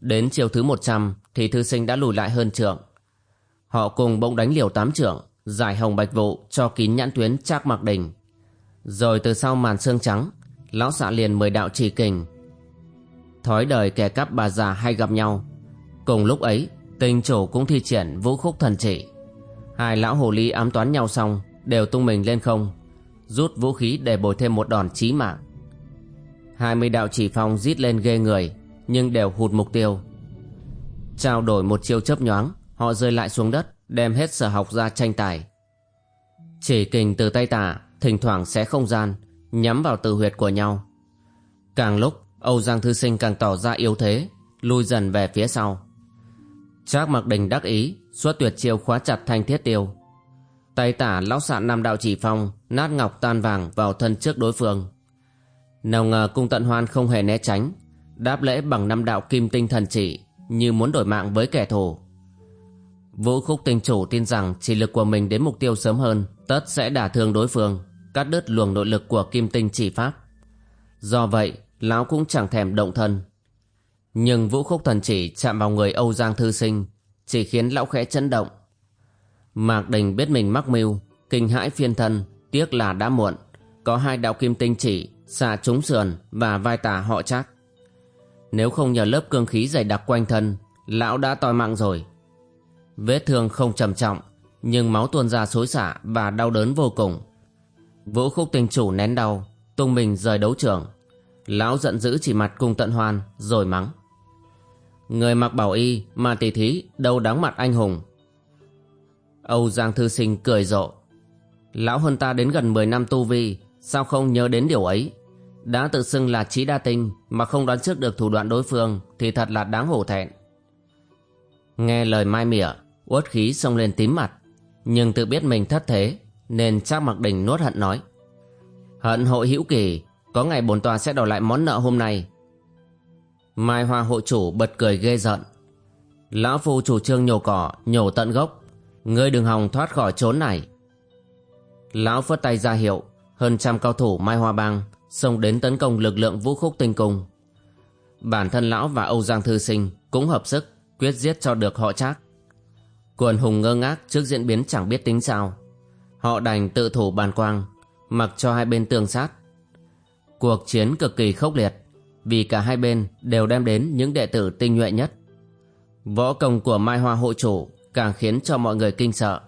Đến chiều thứ 100 thì thư sinh đã lùi lại hơn trượng. Họ cùng bỗng đánh liều tám trưởng, giải hồng bạch vụ cho kín nhãn tuyến trác mặc đình. Rồi từ sau màn xương trắng, lão xạ liền mời đạo chỉ kình. Thói đời kẻ cắp bà già hay gặp nhau. Cùng lúc ấy, tình chủ cũng thi triển vũ khúc thần chỉ. Hai lão hồ ly ám toán nhau xong, đều tung mình lên không, rút vũ khí để bồi thêm một đòn chí mạng. Hai mươi đạo chỉ phong rít lên ghê người, nhưng đều hụt mục tiêu. Trao đổi một chiêu chớp nhoáng, họ rơi lại xuống đất, đem hết sở học ra tranh tài. Chỉ kình từ tay tả, thỉnh thoảng xé không gian, nhắm vào từ huyệt của nhau. Càng lúc, Âu Giang Thư Sinh càng tỏ ra yếu thế, lui dần về phía sau. Trác Mặc Đình đắc ý, xuất tuyệt chiêu khóa chặt thanh thiết tiêu. Tay tả lão sạn nam đạo chỉ phong, nát ngọc tan vàng vào thân trước đối phương. Nào ngờ cung tận hoan không hề né tránh, đáp lễ bằng năm đạo kim tinh thần chỉ, như muốn đổi mạng với kẻ thù. Vũ khúc tinh chủ tin rằng chỉ lực của mình đến mục tiêu sớm hơn tất sẽ đả thương đối phương, cắt đứt luồng nội lực của kim tinh chỉ pháp. Do vậy, lão cũng chẳng thèm động thân. Nhưng vũ khúc thần chỉ chạm vào người Âu Giang Thư Sinh, chỉ khiến lão khẽ chấn động. Mạc Đình biết mình mắc mưu, kinh hãi phiên thân, tiếc là đã muộn. Có hai đạo kim tinh chỉ, xạ trúng sườn và vai tả họ chắc. Nếu không nhờ lớp cương khí dày đặc quanh thân, lão đã toi mạng rồi. Vết thương không trầm trọng, nhưng máu tuôn ra xối xả và đau đớn vô cùng. Vũ khúc tình chủ nén đau, tung mình rời đấu trường. Lão giận dữ chỉ mặt cùng tận hoan, rồi mắng. Người mặc bảo y mà tỷ thí đâu đáng mặt anh hùng. Âu Giang Thư Sinh cười rộ. Lão hơn ta đến gần 10 năm tu vi, sao không nhớ đến điều ấy? Đã tự xưng là trí đa tinh mà không đoán trước được thủ đoạn đối phương thì thật là đáng hổ thẹn. Nghe lời mai mỉa, uất khí xông lên tím mặt, nhưng tự biết mình thất thế nên Trác mặc đình nuốt hận nói. Hận hội hữu kỳ, có ngày bổn tòa sẽ đòi lại món nợ hôm nay. Mai Hoa hội chủ bật cười ghê giận. Lão phu chủ trương nhổ cỏ, nhổ tận gốc. Ngươi đừng hòng thoát khỏi chốn này. Lão phất tay ra hiệu, hơn trăm cao thủ Mai Hoa Bang xông đến tấn công lực lượng vũ khúc tinh cung. Bản thân lão và Âu Giang Thư Sinh cũng hợp sức, quyết giết cho được họ trác. Quần hùng ngơ ngác trước diễn biến chẳng biết tính sao. Họ đành tự thủ bàn quang, mặc cho hai bên tương sát. Cuộc chiến cực kỳ khốc liệt, vì cả hai bên đều đem đến những đệ tử tinh nhuệ nhất. Võ công của Mai Hoa hộ chủ càng khiến cho mọi người kinh sợ.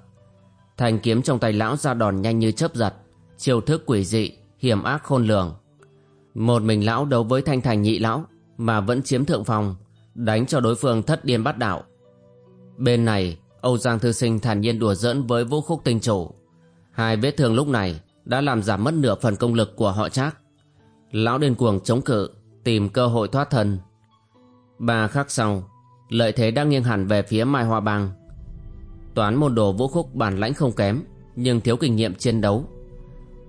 Thành kiếm trong tay lão ra đòn nhanh như chớp giật, chiêu thức quỷ dị, hiểm ác khôn lường. Một mình lão đấu với thanh thành nhị lão mà vẫn chiếm thượng phòng, đánh cho đối phương thất điên bắt đạo. Bên này, Âu Giang Thư Sinh thản nhiên đùa giỡn với vũ khúc tinh chủ. Hai vết thương lúc này đã làm giảm mất nửa phần công lực của họ Trác. Lão điên cuồng chống cự, tìm cơ hội thoát thân. Ba khắc sau, lợi thế đang nghiêng hẳn về phía Mai Hoa Bang. Toán môn đồ vũ khúc bản lãnh không kém, nhưng thiếu kinh nghiệm chiến đấu.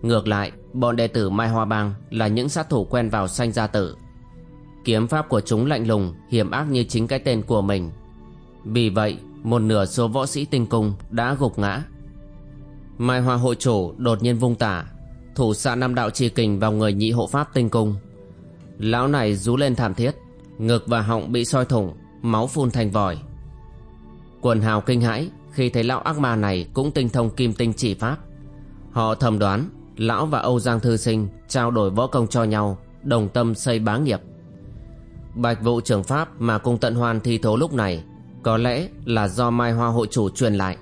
Ngược lại, bọn đệ tử Mai Hoa Bang là những sát thủ quen vào sanh gia tử. Kiếm pháp của chúng lạnh lùng, hiểm ác như chính cái tên của mình. Vì vậy, một nửa số võ sĩ tinh cung đã gục ngã. Mai Hoa hội chủ đột nhiên vung tả, thủ xạ năm đạo trì kình vào người nhị hộ pháp tinh cung. Lão này rú lên thảm thiết, ngực và họng bị soi thủng, máu phun thành vòi. Quần hào kinh hãi khi thấy lão ác ma này cũng tinh thông kim tinh chỉ pháp. Họ thầm đoán lão và Âu Giang Thư Sinh trao đổi võ công cho nhau, đồng tâm xây bá nghiệp. Bạch vụ trưởng pháp mà cung tận hoan thi thố lúc này có lẽ là do Mai Hoa hội chủ truyền lại.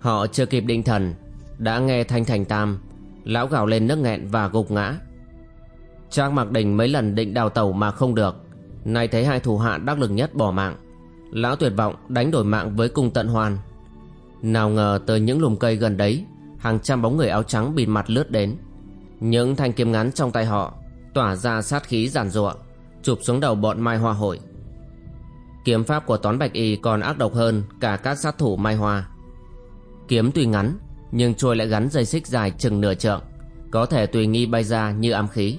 Họ chưa kịp định thần, đã nghe thanh thành tam, lão gào lên nước nghẹn và gục ngã. Trang Mạc Đình mấy lần định đào tàu mà không được, nay thấy hai thủ hạ đắc lực nhất bỏ mạng. Lão tuyệt vọng đánh đổi mạng với cung tận hoan. Nào ngờ từ những lùm cây gần đấy, hàng trăm bóng người áo trắng bịt mặt lướt đến. Những thanh kiếm ngắn trong tay họ tỏa ra sát khí giàn giụa, chụp xuống đầu bọn Mai Hoa hội. Kiếm pháp của Toán Bạch Y còn ác độc hơn cả các sát thủ Mai Hoa. Kiếm tuy ngắn, nhưng trôi lại gắn dây xích dài chừng nửa trượng, có thể tùy nghi bay ra như ám khí.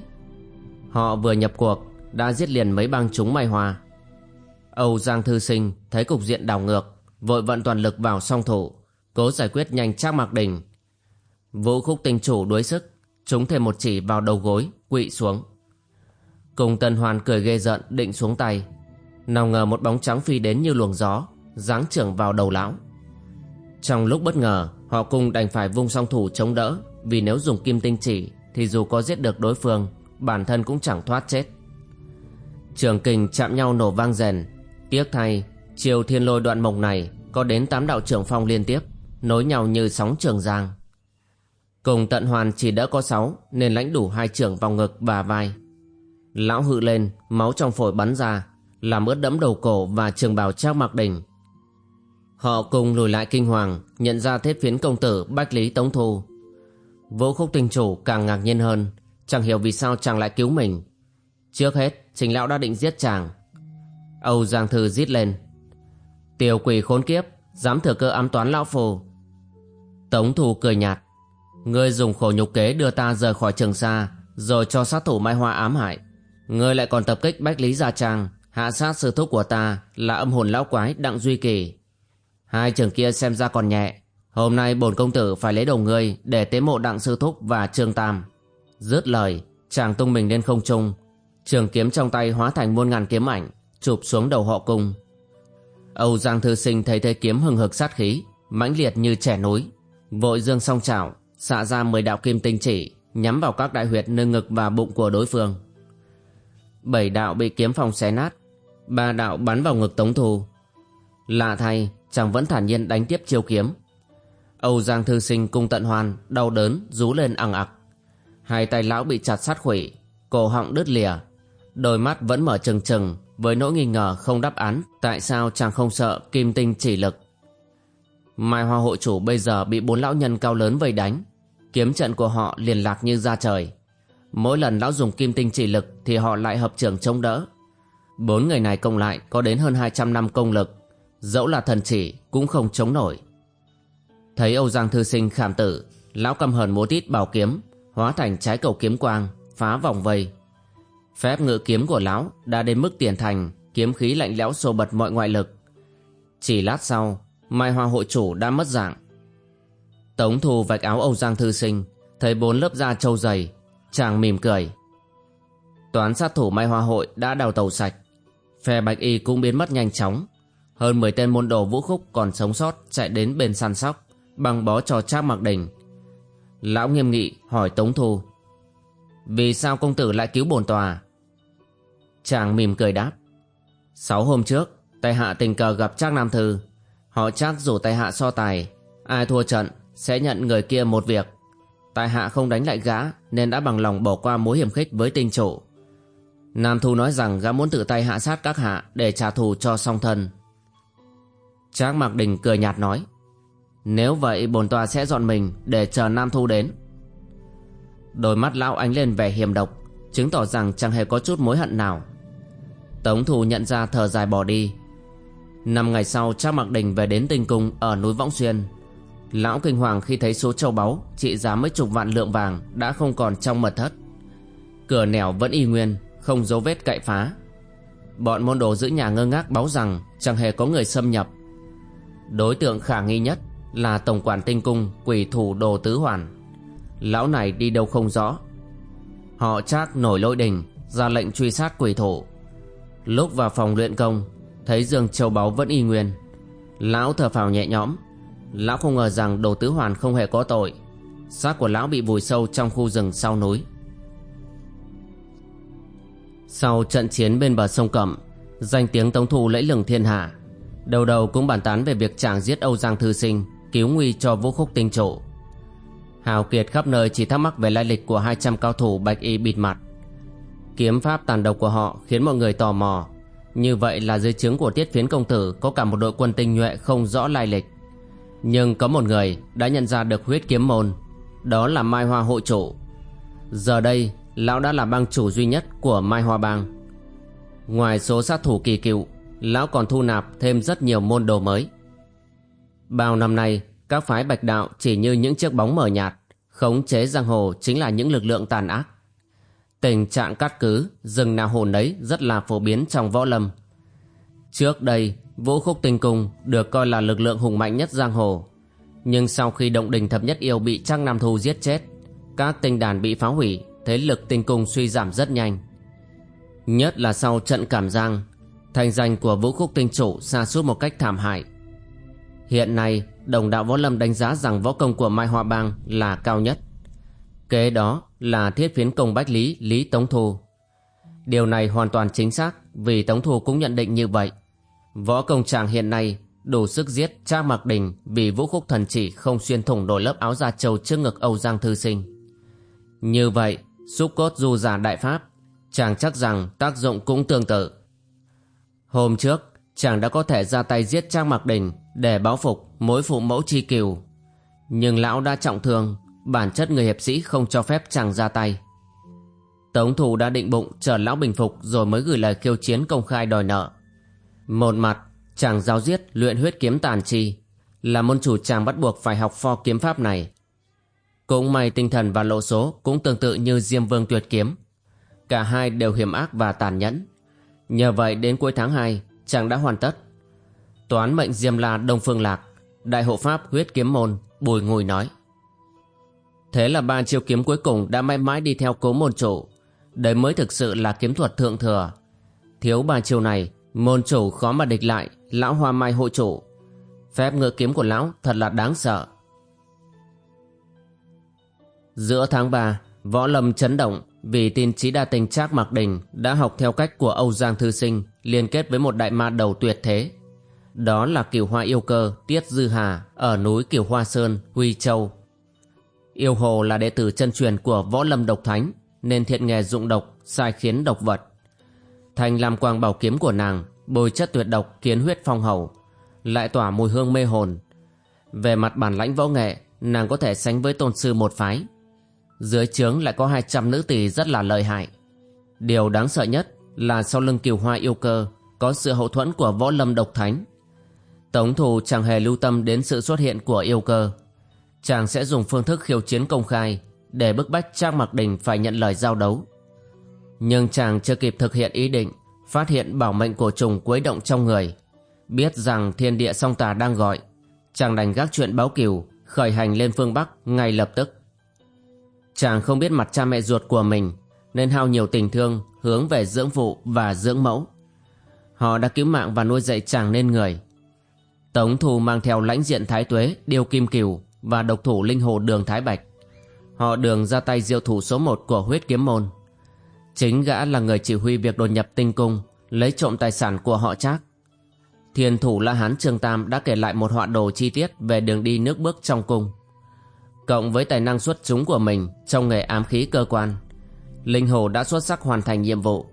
Họ vừa nhập cuộc đã giết liền mấy băng chúng Mai Hoa. Âu Giang Thư Sinh thấy cục diện đảo ngược, vội vận toàn lực vào song thủ, cố giải quyết nhanh Trác Mạc Đình. Vũ khúc tinh chủ đuối sức, chúng thêm một chỉ vào đầu gối, quỵ xuống. Cùng tần Hoàn cười ghê giận định xuống tay, nào ngờ một bóng trắng phi đến như luồng gió Giáng trưởng vào đầu lão. Trong lúc bất ngờ Họ cùng đành phải vung song thủ chống đỡ Vì nếu dùng kim tinh chỉ Thì dù có giết được đối phương Bản thân cũng chẳng thoát chết. Trường kình chạm nhau nổ vang rèn. Tiếc thay Chiều thiên lôi đoạn mộc này Có đến tám đạo trưởng phong liên tiếp Nối nhau như sóng trường giang. Cùng tận hoàn chỉ đỡ có sáu Nên lãnh đủ hai trưởng vào ngực và vai Lão hự lên Máu trong phổi bắn ra làm ướt đẫm đầu cổ và trường bào trác mặc đỉnh Họ cùng lùi lại kinh hoàng, nhận ra thiết phiến công tử Bách Lý Tống Thu. Vũ khúc tình chủ càng ngạc nhiên hơn, chẳng hiểu vì sao chàng lại cứu mình. Trước hết, trình lão đã định giết chàng. Âu Giang Thư rít lên. Tiểu quỷ khốn kiếp, dám thừa cơ ám toán lão phù. Tống Thu cười nhạt. Ngươi dùng khổ nhục kế đưa ta rời khỏi trường xa, rồi cho sát thủ Mai Hoa ám hại. Ngươi lại còn tập kích Bách Lý Gia Trang, Hạ sát sư thúc của ta là âm hồn lão quái Đặng Duy Kỳ. Hai trường kia xem ra còn nhẹ. Hôm nay bổn công tử phải lấy đầu ngươi để tế mộ Đặng sư thúc và Trương Tam. Dứt lời, chàng tung mình lên không trung. Trường kiếm trong tay hóa thành muôn ngàn kiếm ảnh, chụp xuống đầu họ cung. Âu Giang Thư Sinh thấy thế kiếm hừng hực sát khí, mãnh liệt như trẻ núi. Vội dương song chảo, xạ ra mười đạo kim tinh chỉ, nhắm vào các đại huyệt nơi ngực và bụng của đối phương. Bảy đạo bị kiếm phong xé nát, ba đạo bắn vào ngực Tống Thu. Lạ thay, chàng vẫn thản nhiên đánh tiếp chiêu kiếm. Âu Giang Thư Sinh cung tận hoàn, đau đớn, rú lên ằng ặc. Hai tay lão bị chặt sát khủy, cổ họng đứt lìa. Đôi mắt vẫn mở trừng trừng, với nỗi nghi ngờ không đáp án tại sao chàng không sợ kim tinh chỉ lực. Mai Hoa hội chủ bây giờ bị bốn lão nhân cao lớn vây đánh. Kiếm trận của họ liền lạc như ra trời. Mỗi lần lão dùng kim tinh chỉ lực thì họ lại hợp trưởng chống đỡ, Bốn người này công lại có đến hơn 200 năm công lực, dẫu là thần chỉ cũng không chống nổi. Thấy Âu Giang Thư Sinh khảm tử, lão cầm hờn múa tít bảo kiếm, hóa thành trái cầu kiếm quang, phá vòng vây. Phép ngự kiếm của lão đã đến mức tiền thành, kiếm khí lạnh lẽo xô bật mọi ngoại lực. Chỉ lát sau, Mai Hoa hội chủ đã mất dạng. Tống thù vạch áo Âu Giang Thư Sinh, thấy bốn lớp da trâu dày, chàng mỉm cười. Toán sát thủ Mai Hoa hội đã đào tàu sạch, Phe Bạch Y cũng biến mất nhanh chóng hơn 10 tên môn đồ vũ khúc còn sống sót chạy đến bên săn sóc, bằng bó cho Trác Mặc Đình. Lão nghiêm nghị hỏi Tống Thu. Vì sao công tử lại cứu bổn tòa? Chàng mỉm cười đáp. Sáu hôm trước, Tài hạ tình cờ gặp Trác Nam Thư. Họ Trác rủ Tài hạ so tài. Ai thua trận sẽ nhận người kia một việc. Tài hạ không đánh lại gã, nên đã bằng lòng bỏ qua mối hiểm khích với tinh chủ. Nam Thu nói rằng gã muốn tự tay hạ sát các hạ để trả thù cho song thân. Trác Mạc Đình cười nhạt nói, Nếu vậy, bổn tòa sẽ dọn mình để chờ Nam Thu đến. Đôi mắt lão ánh lên vẻ hiểm độc, chứng tỏ rằng chẳng hề có chút mối hận nào. Tống Thu nhận ra thở dài bỏ đi. Năm ngày sau, Trác Mạc Đình về đến tinh cung ở núi Võng Xuyên. Lão kinh hoàng khi thấy số châu báu trị giá mấy chục vạn lượng vàng đã không còn trong mật thất. Cửa nẻo vẫn y nguyên, không dấu vết cậy phá. Bọn môn đồ giữ nhà ngơ ngác báo rằng chẳng hề có người xâm nhập. Đối tượng khả nghi nhất là tổng quản tinh cung quỷ thủ đồ tứ hoàn. Lão này đi đâu không rõ. Họ trác nổi lôi đình ra lệnh truy sát quỷ thủ. Lúc vào phòng luyện công thấy dương châu báu vẫn y nguyên. Lão thở phào nhẹ nhõm. Lão không ngờ rằng đồ tứ hoàn không hề có tội. xác của lão bị vùi sâu trong khu rừng sau núi. Sau trận chiến bên bờ sông Cẩm, danh tiếng Tống Thu lẫy lừng thiên hạ. Đầu đầu cũng bàn tán về việc chàng giết Âu Giang Thư Sinh, cứu nguy cho vũ khúc tinh trụ. Hào Kiệt khắp nơi chỉ thắc mắc về lai lịch của 200 cao thủ bạch y bịt mặt. Kiếm pháp tàn độc của họ khiến mọi người tò mò. Như vậy là dưới trướng của tiết phiến công tử có cả một đội quân tinh nhuệ không rõ lai lịch. Nhưng có một người đã nhận ra được huyết kiếm môn, đó là Mai Hoa hội chủ. Giờ đây Lão đã là bang chủ duy nhất của Mai Hoa Bang. Ngoài số sát thủ kỳ cựu Lão còn thu nạp thêm rất nhiều môn đồ mới. Bao năm nay Các phái bạch đạo chỉ như những chiếc bóng mờ nhạt Khống chế giang hồ chính là những lực lượng tàn ác. Tình trạng cắt cứ Rừng nào hồn đấy rất là phổ biến trong võ lâm. Trước đây Vũ Khúc Tinh Cung được coi là lực lượng hùng mạnh nhất giang hồ Nhưng sau khi động đình thập nhất yêu bị Trang Nam Thu giết chết Các tinh đàn bị phá hủy thế lực tinh cung suy giảm rất nhanh. Nhất là sau trận cảm giang, thành danh của vũ khúc tinh chủ xa suốt một cách thảm hại. Hiện nay, đồng đạo võ lâm đánh giá rằng võ công của Mai Hoa Bang là cao nhất. Kế đó là thiết phiến công bách lý Lý Tống Thu. Điều này hoàn toàn chính xác vì Tống Thu cũng nhận định như vậy. Võ công chàng hiện nay đủ sức giết Trác Mạc Đình vì vũ khúc thần chỉ không xuyên thủng đổi lớp áo da trâu trước ngực Âu Giang Thư Sinh. Như vậy, xúc cốt du giả đại pháp, chàng chắc rằng tác dụng cũng tương tự. Hôm trước, chàng đã có thể ra tay giết Trang Mạc Đình để báo phục mối phụ mẫu chi kiều. Nhưng lão đã trọng thương, bản chất người hiệp sĩ không cho phép chàng ra tay. Tống thủ đã định bụng chờ lão bình phục rồi mới gửi lời kêu chiến công khai đòi nợ. Một mặt, chàng giáo giết luyện huyết kiếm tàn chi, là môn chủ chàng bắt buộc phải học pho kiếm pháp này. Cũng may tinh thần và lộ số cũng tương tự như Diêm Vương tuyệt kiếm. Cả hai đều hiểm ác và tàn nhẫn. Nhờ vậy đến cuối tháng 2, chàng đã hoàn tất. Toán mệnh Diêm La Đông Phương Lạc, Đại hộ Pháp huyết kiếm môn, Bùi Ngùi nói. Thế là ba chiêu kiếm cuối cùng đã mãi mãi đi theo cố môn chủ. Đấy mới thực sự là kiếm thuật thượng thừa. Thiếu ba chiêu này, môn chủ khó mà địch lại, lão hoa mai hộ chủ. Phép ngựa kiếm của lão thật là đáng sợ. Giữa tháng 3, Võ Lâm chấn động vì tin trí đa tình Trác Mạc Đình đã học theo cách của Âu Giang Thư Sinh liên kết với một đại ma đầu tuyệt thế. Đó là Kiều Hoa Yêu Cơ Tiết Dư Hà ở núi Kiều Hoa Sơn, Huy Châu. Yêu Hồ là đệ tử chân truyền của Võ Lâm Độc Thánh nên thiện nghề dụng độc, sai khiến độc vật. Thành làm quang bảo kiếm của nàng, bồi chất tuyệt độc kiến huyết phong hầu, lại tỏa mùi hương mê hồn. Về mặt bản lãnh võ nghệ, nàng có thể sánh với tôn sư một phái dưới trướng lại có 200 nữ tỳ rất là lợi hại. Điều đáng sợ nhất là sau lưng kiều hoa yêu cơ có sự hậu thuẫn của võ lâm độc thánh. Tống thù chẳng hề lưu tâm đến sự xuất hiện của yêu cơ. Chàng sẽ dùng phương thức khiêu chiến công khai để bức bách Trang Mặc Đình phải nhận lời giao đấu. Nhưng chàng chưa kịp thực hiện ý định, phát hiện bảo mệnh của trùng quấy động trong người. Biết rằng thiên địa song tà đang gọi, chàng đành gác chuyện báo kiều, khởi hành lên phương Bắc ngay lập tức. Chàng không biết mặt cha mẹ ruột của mình nên hao nhiều tình thương hướng về dưỡng phụ và dưỡng mẫu. Họ đã cứu mạng và nuôi dạy chàng nên người, Tống thù mang theo lãnh diện Thái Tuế, Điêu Kim Kiều và độc thủ linh hồ Đường Thái Bạch. Họ đường ra tay diệu thủ số một của huyết kiếm môn. Chính gã là người chỉ huy việc đột nhập tinh cung, lấy trộm tài sản của họ Trác. Thiên thủ La Hán Trương Tam đã kể lại một họa đồ chi tiết về đường đi nước bước trong cung. Cộng với tài năng xuất chúng của mình trong nghề ám khí cơ quan, Linh Hồ đã xuất sắc hoàn thành nhiệm vụ.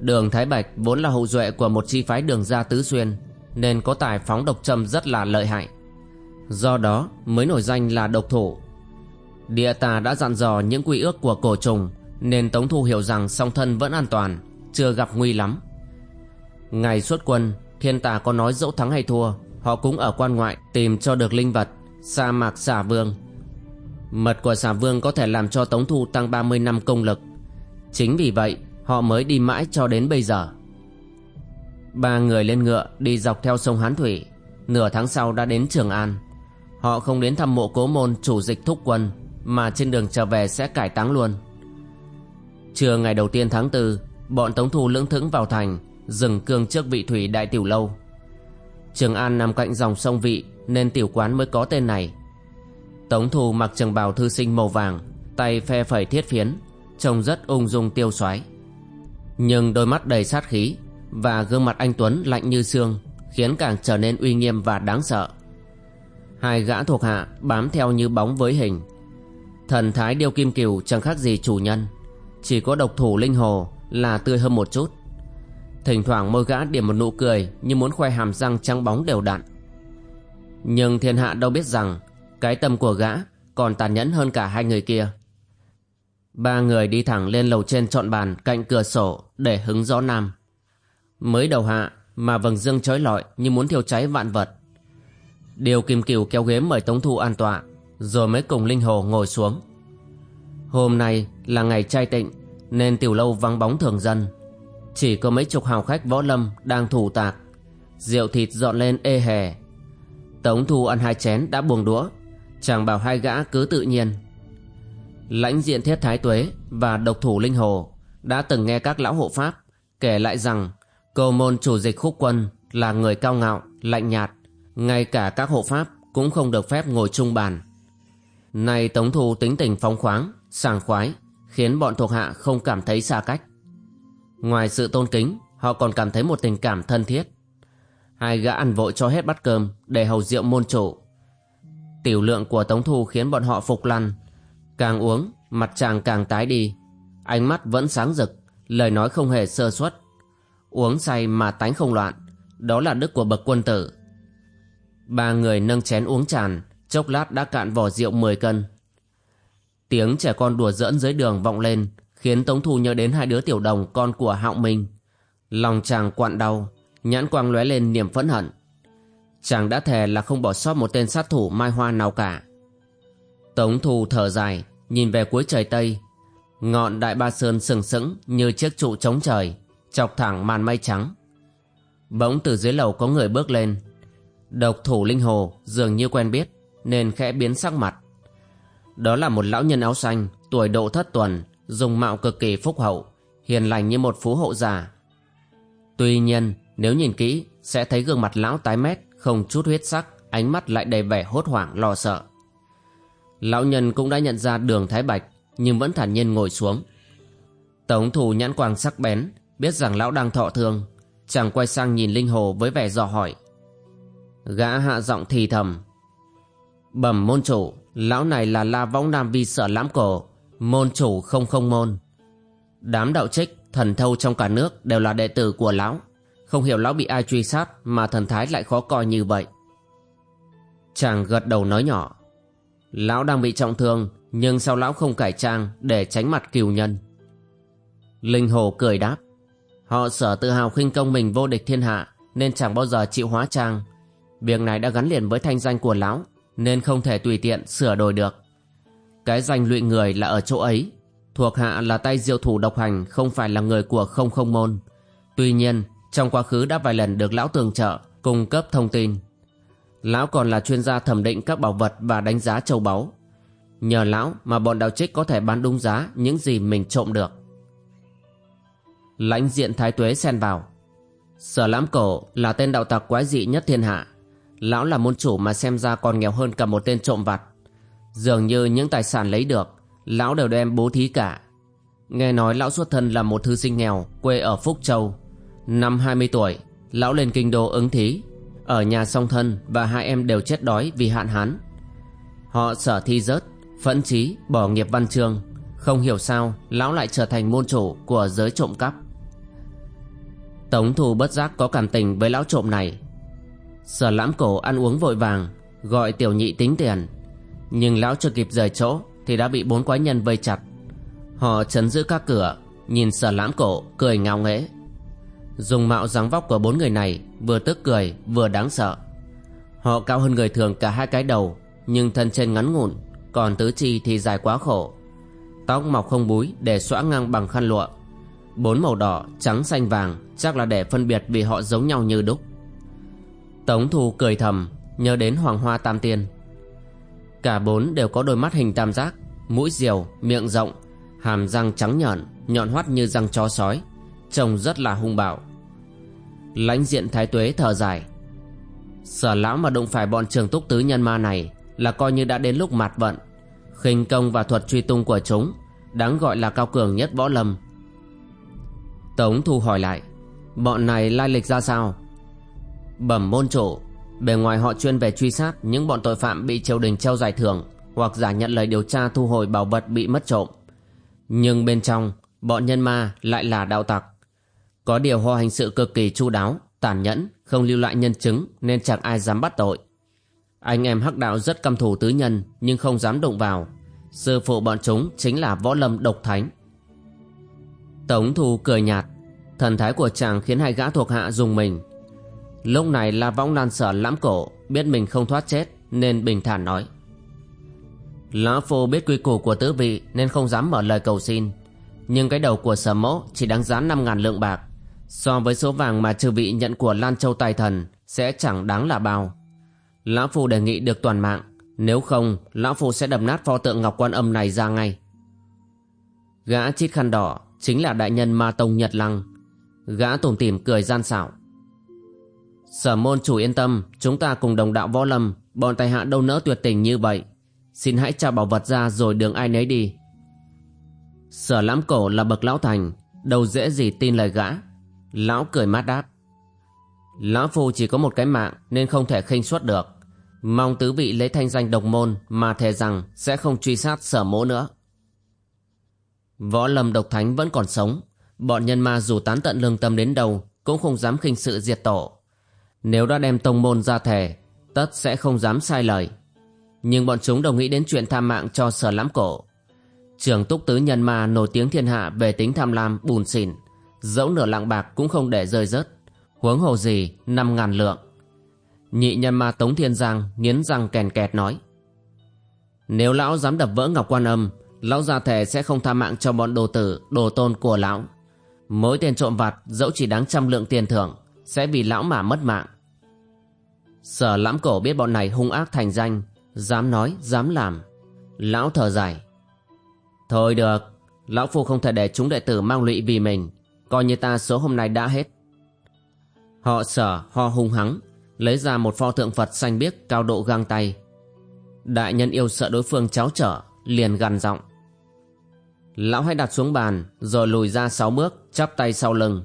Đường Thái Bạch vốn là hậu duệ của một chi phái đường gia tứ xuyên, nên có tài phóng độc châm rất là lợi hại. Do đó mới nổi danh là độc thủ. Địa tà đã dặn dò những quy ước của cổ trùng, nên Tống Thu hiểu rằng song thân vẫn an toàn, chưa gặp nguy lắm. Ngày xuất quân, thiên tà có nói dẫu thắng hay thua, họ cũng ở quan ngoại tìm cho được linh vật, sa mạc xả vương. Mật của xả vương có thể làm cho Tống Thu tăng 30 năm công lực. Chính vì vậy, họ mới đi mãi cho đến bây giờ. Ba người lên ngựa đi dọc theo sông Hán Thủy, nửa tháng sau đã đến Trường An. Họ không đến thăm mộ cố môn chủ dịch thúc quân, mà trên đường trở về sẽ cải táng luôn. Trưa ngày đầu tiên tháng 4, bọn Tống Thu lưỡng thững vào thành, dừng cương trước vị thủy đại tiểu lâu. Trường An nằm cạnh dòng sông Vị nên tiểu quán mới có tên này. Tống Thu mặc trường bào thư sinh màu vàng, tay phe phẩy thiết phiến, trông rất ung dung tiêu xoái. Nhưng đôi mắt đầy sát khí và gương mặt anh Tuấn lạnh như xương khiến càng trở nên uy nghiêm và đáng sợ. Hai gã thuộc hạ bám theo như bóng với hình. Thần thái điêu kim kiều chẳng khác gì chủ nhân, chỉ có độc thủ linh hồ là tươi hơn một chút. Thỉnh thoảng môi gã điểm một nụ cười như muốn khoe hàm răng trắng bóng đều đặn. Nhưng thiên hạ đâu biết rằng cái tâm của gã còn tàn nhẫn hơn cả hai người kia. Ba người đi thẳng lên lầu trên chọn bàn cạnh cửa sổ để hứng gió nam. Mới đầu hạ mà vầng dương chói lọi như muốn thiêu cháy vạn vật. Điều kim kiều kéo ghế mời Tống Thu an tọa, rồi mới cùng Linh Hồ ngồi xuống. Hôm nay là ngày trai tịnh, nên tiểu lâu vắng bóng thường dân. Chỉ có mấy chục hào khách võ lâm đang thủ tạc, rượu thịt dọn lên ê hề. Tống Thu ăn hai chén đã buông đũa, chàng bảo hai gã cứ tự nhiên. Lãnh diện thiết thái tuế và độc thủ Linh Hồ đã từng nghe các lão hộ pháp kể lại rằng Cô môn chủ dịch khúc quân là người cao ngạo, lạnh nhạt, ngay cả các hộ pháp cũng không được phép ngồi chung bàn. Này Tống Thu tính tình phóng khoáng, sảng khoái, khiến bọn thuộc hạ không cảm thấy xa cách. Ngoài sự tôn kính, họ còn cảm thấy một tình cảm thân thiết. Hai gã ăn vội cho hết bát cơm để hầu rượu môn chủ. Tiểu lượng của Tống Thu khiến bọn họ phục lăn. Càng uống, mặt chàng càng tái đi. Ánh mắt vẫn sáng rực, lời nói không hề sơ suất Uống say mà tánh không loạn Đó là đức của bậc quân tử Ba người nâng chén uống tràn Chốc lát đã cạn vỏ rượu 10 cân Tiếng trẻ con đùa giỡn dưới đường vọng lên, Khiến Tống Thu nhớ đến hai đứa tiểu đồng Con của Hạo Minh Lòng chàng quặn đau, Nhãn quang lóe lên niềm phẫn hận Chàng đã thề là không bỏ sót một tên sát thủ mai hoa nào cả Tống Thu thở dài, Nhìn về cuối trời Tây Ngọn đại ba sơn sừng sững Như chiếc trụ chống trời, chọc thẳng màn mây trắng. Bỗng từ dưới lầu có người bước lên. Độc thủ linh hồ dường như quen biết, nên khẽ biến sắc mặt. Đó là một lão nhân áo xanh, tuổi độ thất tuần, dùng mạo cực kỳ phúc hậu, hiền lành như một phú hộ già. Tuy nhiên, nếu nhìn kỹ, sẽ thấy gương mặt lão tái mét, không chút huyết sắc, ánh mắt lại đầy vẻ hốt hoảng lo sợ. Lão nhân cũng đã nhận ra đường Thái Bạch, nhưng vẫn thản nhiên ngồi xuống. Tống thủ nhãn quang sắc bén, Biết rằng lão đang thọ thương Chàng quay sang nhìn Linh Hồ với vẻ dò hỏi Gã hạ giọng thì thầm Bẩm môn chủ, Lão này là La Võng Nam Vi Sở Lãm Cổ. Môn chủ không không môn. Đám đạo trích, Thần thâu trong cả nước đều là đệ tử của lão. Không hiểu lão bị ai truy sát Mà thần thái lại khó coi như vậy. Chàng gật đầu nói nhỏ. Lão đang bị trọng thương, Nhưng sao lão không cải trang Để tránh mặt kiều nhân? Linh Hồ cười đáp. Họ sở tự hào khinh công mình vô địch thiên hạ, nên chẳng bao giờ chịu hóa trang. Việc này đã gắn liền với thanh danh của lão nên không thể tùy tiện sửa đổi được. Cái danh lụy người là ở chỗ ấy. Thuộc hạ là tay diệu thủ độc hành không phải là người của không không môn. Tuy nhiên, trong quá khứ đã vài lần được lão tường trợ, cung cấp thông tin. Lão còn là chuyên gia thẩm định các bảo vật và đánh giá châu báu. Nhờ lão mà bọn đạo trích có thể bán đúng giá những gì mình trộm được. Lãnh diện thái tuế xen vào Sở lãm cổ là tên đạo tặc quái dị nhất thiên hạ Lão là môn chủ mà xem ra còn nghèo hơn cả một tên trộm vặt. Dường như những tài sản lấy được, Lão đều đem bố thí cả. Nghe nói lão xuất thân là một thư sinh nghèo, Quê ở Phúc Châu. Năm 20 tuổi, Lão lên kinh đô ứng thí. Ở nhà song thân và hai em đều chết đói vì hạn hán. Họ sở thi rớt, Phẫn chí, bỏ nghiệp văn chương Không hiểu sao, Lão lại trở thành môn chủ của giới trộm cắp. Tống thù bất giác có cảm tình với lão trộm này. Sở lãm cổ ăn uống vội vàng Gọi tiểu nhị tính tiền. Nhưng lão chưa kịp rời chỗ Thì đã bị bốn quái nhân vây chặt. Họ chấn giữ các cửa Nhìn sở lãm cổ cười ngao nghễ. Dùng mạo dáng vóc của bốn người này Vừa tức cười vừa đáng sợ. Họ cao hơn người thường cả hai cái đầu Nhưng thân trên ngắn ngủn Còn tứ chi thì dài quá khổ. Tóc mọc không búi để xõa ngang bằng khăn lụa. Bốn màu đỏ, trắng, xanh, vàng Chắc là để phân biệt vì họ giống nhau như đúc. Tống Thu cười thầm Nhớ đến Hoàng Hoa Tam Tiên. Cả bốn đều có đôi mắt hình tam giác Mũi diều, miệng rộng Hàm răng trắng nhọn, Nhọn hoắt như răng chó sói Trông rất là hung bạo. Lãnh diện thái tuế thở dài Sở lão mà đụng phải bọn trường túc tứ nhân ma này Là coi như đã đến lúc mạt vận. Khinh công và thuật truy tung của chúng Đáng gọi là cao cường nhất võ lâm. Tống Thu hỏi lại Bọn này lai lịch ra sao? Bẩm môn chủ. Bề ngoài họ chuyên về truy sát, Những bọn tội phạm bị triều đình treo giải thưởng Hoặc giả nhận lời điều tra thu hồi bảo vật bị mất trộm. Nhưng bên trong, Bọn nhân ma lại là đạo tặc. Có điều họ hành sự cực kỳ chu đáo, Tàn nhẫn, Không lưu lại nhân chứng Nên chẳng ai dám bắt tội. Anh em hắc đạo rất căm thù tứ nhân, Nhưng không dám động vào. Sư phụ bọn chúng chính là võ lâm độc thánh. Tống Thu cười nhạt, Thần thái của chàng khiến hai gã thuộc hạ dùng mình. Lúc này La Võng Lan sở lãm cổ, Biết mình không thoát chết, Nên bình thản nói. Lão Phu biết quy củ của tứ vị, Nên không dám mở lời cầu xin. Nhưng cái đầu của sở mẫu chỉ đáng giá 5.000 lượng bạc. So với số vàng mà trừ vị nhận của Lan Châu Tài Thần, Sẽ chẳng đáng là bao. Lão Phu đề nghị được toàn mạng. Nếu không, Lão Phu sẽ đập nát pho tượng Ngọc Quan Âm này ra ngay. Gã chít khăn đỏ Chính là đại nhân Ma Tông Nhật Lăng. Gã tủm tỉm cười gian xảo. Sở môn chủ yên tâm, Chúng ta cùng đồng đạo võ lâm, Bọn tài hạ đâu nỡ tuyệt tình như vậy. Xin hãy trao bảo vật ra rồi đường ai nấy đi. Sở lãm cổ là bậc lão thành, Đâu dễ gì tin lời gã. Lão cười mát đáp. Lão phu chỉ có một cái mạng Nên không thể khinh suất được. Mong tứ vị lấy thanh danh độc môn Mà thề rằng sẽ không truy sát sở mỗ nữa. Võ lâm độc thánh vẫn còn sống. Bọn nhân ma dù tán tận lương tâm đến đâu Cũng không dám khinh sự diệt tổ. Nếu đã đem tông môn ra thề, Tất sẽ không dám sai lời. Nhưng bọn chúng đồng nghĩ đến chuyện tham mạng cho sở lãm cổ. Trường túc tứ nhân ma nổi tiếng thiên hạ Về tính tham lam, bùn xỉn, Dẫu nửa lạng bạc cũng không để rơi rớt, Huống hồ gì năm ngàn lượng. Nhị nhân ma Tống Thiên Giang nghiến răng kèn kẹt nói, Nếu lão dám đập vỡ Ngọc Quan Âm, Lão gia thể sẽ không tha mạng cho bọn đồ tử, Đồ tôn của lão. Mỗi tên trộm vặt, dẫu chỉ đáng trăm lượng tiền thưởng sẽ vì lão mà mất mạng. Sở lãm cổ biết bọn này hung ác thành danh Dám nói, dám làm. Lão thở dài. Thôi được Lão Phu không thể để chúng đệ tử mang lụy vì mình Coi như ta số hôm nay đã hết. Họ sở ho hung hắng Lấy ra một pho tượng Phật xanh biếc cao độ găng tay. Đại nhân yêu sợ đối phương cháo trở Liền gằn giọng. Lão hãy đặt xuống bàn Rồi lùi ra sáu bước Chắp tay sau lưng.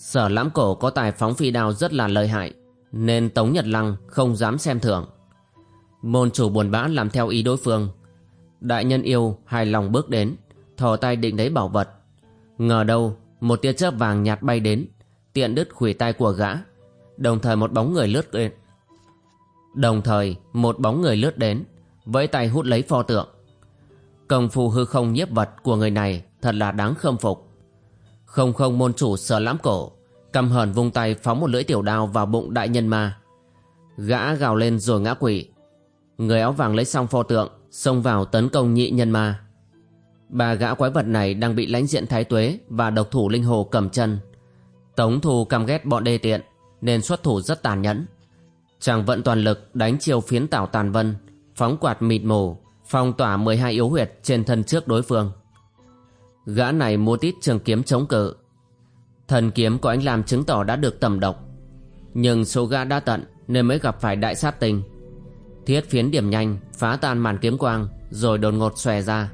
Sở lãm cổ có tài phóng phi đao rất là lợi hại, Nên Tống Nhật Lăng không dám xem thường. Môn chủ buồn bã làm theo ý đối phương. Đại nhân yêu hài lòng bước đến, Thò tay định lấy bảo vật. Ngờ đâu, một tia chớp vàng nhạt bay đến, Tiện đứt khủy tay của gã. Đồng thời một bóng người lướt đến Đồng thời, một bóng người lướt đến, vẫy tay hút lấy pho tượng. Công phu hư không nhiếp vật của người này Thật là đáng khâm phục. Không không môn chủ sở lãm cổ. Cầm hờn vung tay phóng một lưỡi tiểu đao vào bụng đại nhân ma. Gã gào lên rồi ngã quỷ Người áo vàng lấy xong pho tượng, Xông vào tấn công nhị nhân ma. Ba gã quái vật này đang bị lãnh diện thái tuế Và độc thủ linh hồ cầm chân. Tống thù căm ghét bọn đê tiện, Nên xuất thủ rất tàn nhẫn. Chàng vận toàn lực đánh chiêu phiến tảo tàn vân, Phóng quạt mịt mù, phong tỏa 12 yếu huyệt trên thân trước đối phương. Gã này mua tít trường kiếm chống cự. Thần kiếm của anh làm chứng tỏ đã được tầm độc. Nhưng số gã đã tận nên mới gặp phải đại sát tinh. Thiết phiến điểm nhanh, phá tan màn kiếm quang, rồi đột ngột xòe ra.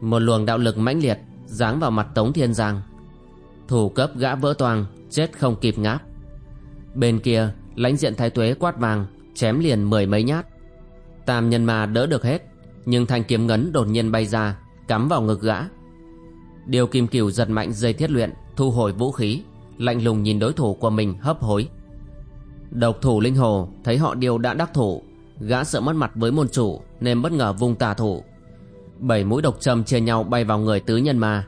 Một luồng đạo lực mãnh liệt giáng vào mặt Tống Thiên Giang. Thủ cấp gã vỡ toang, chết không kịp ngáp. Bên kia, lãnh diện thái tuế quát vàng, chém liền mười mấy nhát. Tam nhân mà đỡ được hết, nhưng thanh kiếm ngấn đột nhiên bay ra, cắm vào ngực gã. Điều kim cửu giật mạnh dây thiết luyện, thu hồi vũ khí, lạnh lùng nhìn đối thủ của mình hấp hối. Độc thủ linh hồ thấy họ điều đã đắc thủ, Gã sợ mất mặt với môn chủ Nên bất ngờ vung tà thủ. Bảy mũi độc châm chia nhau bay vào người tứ nhân ma.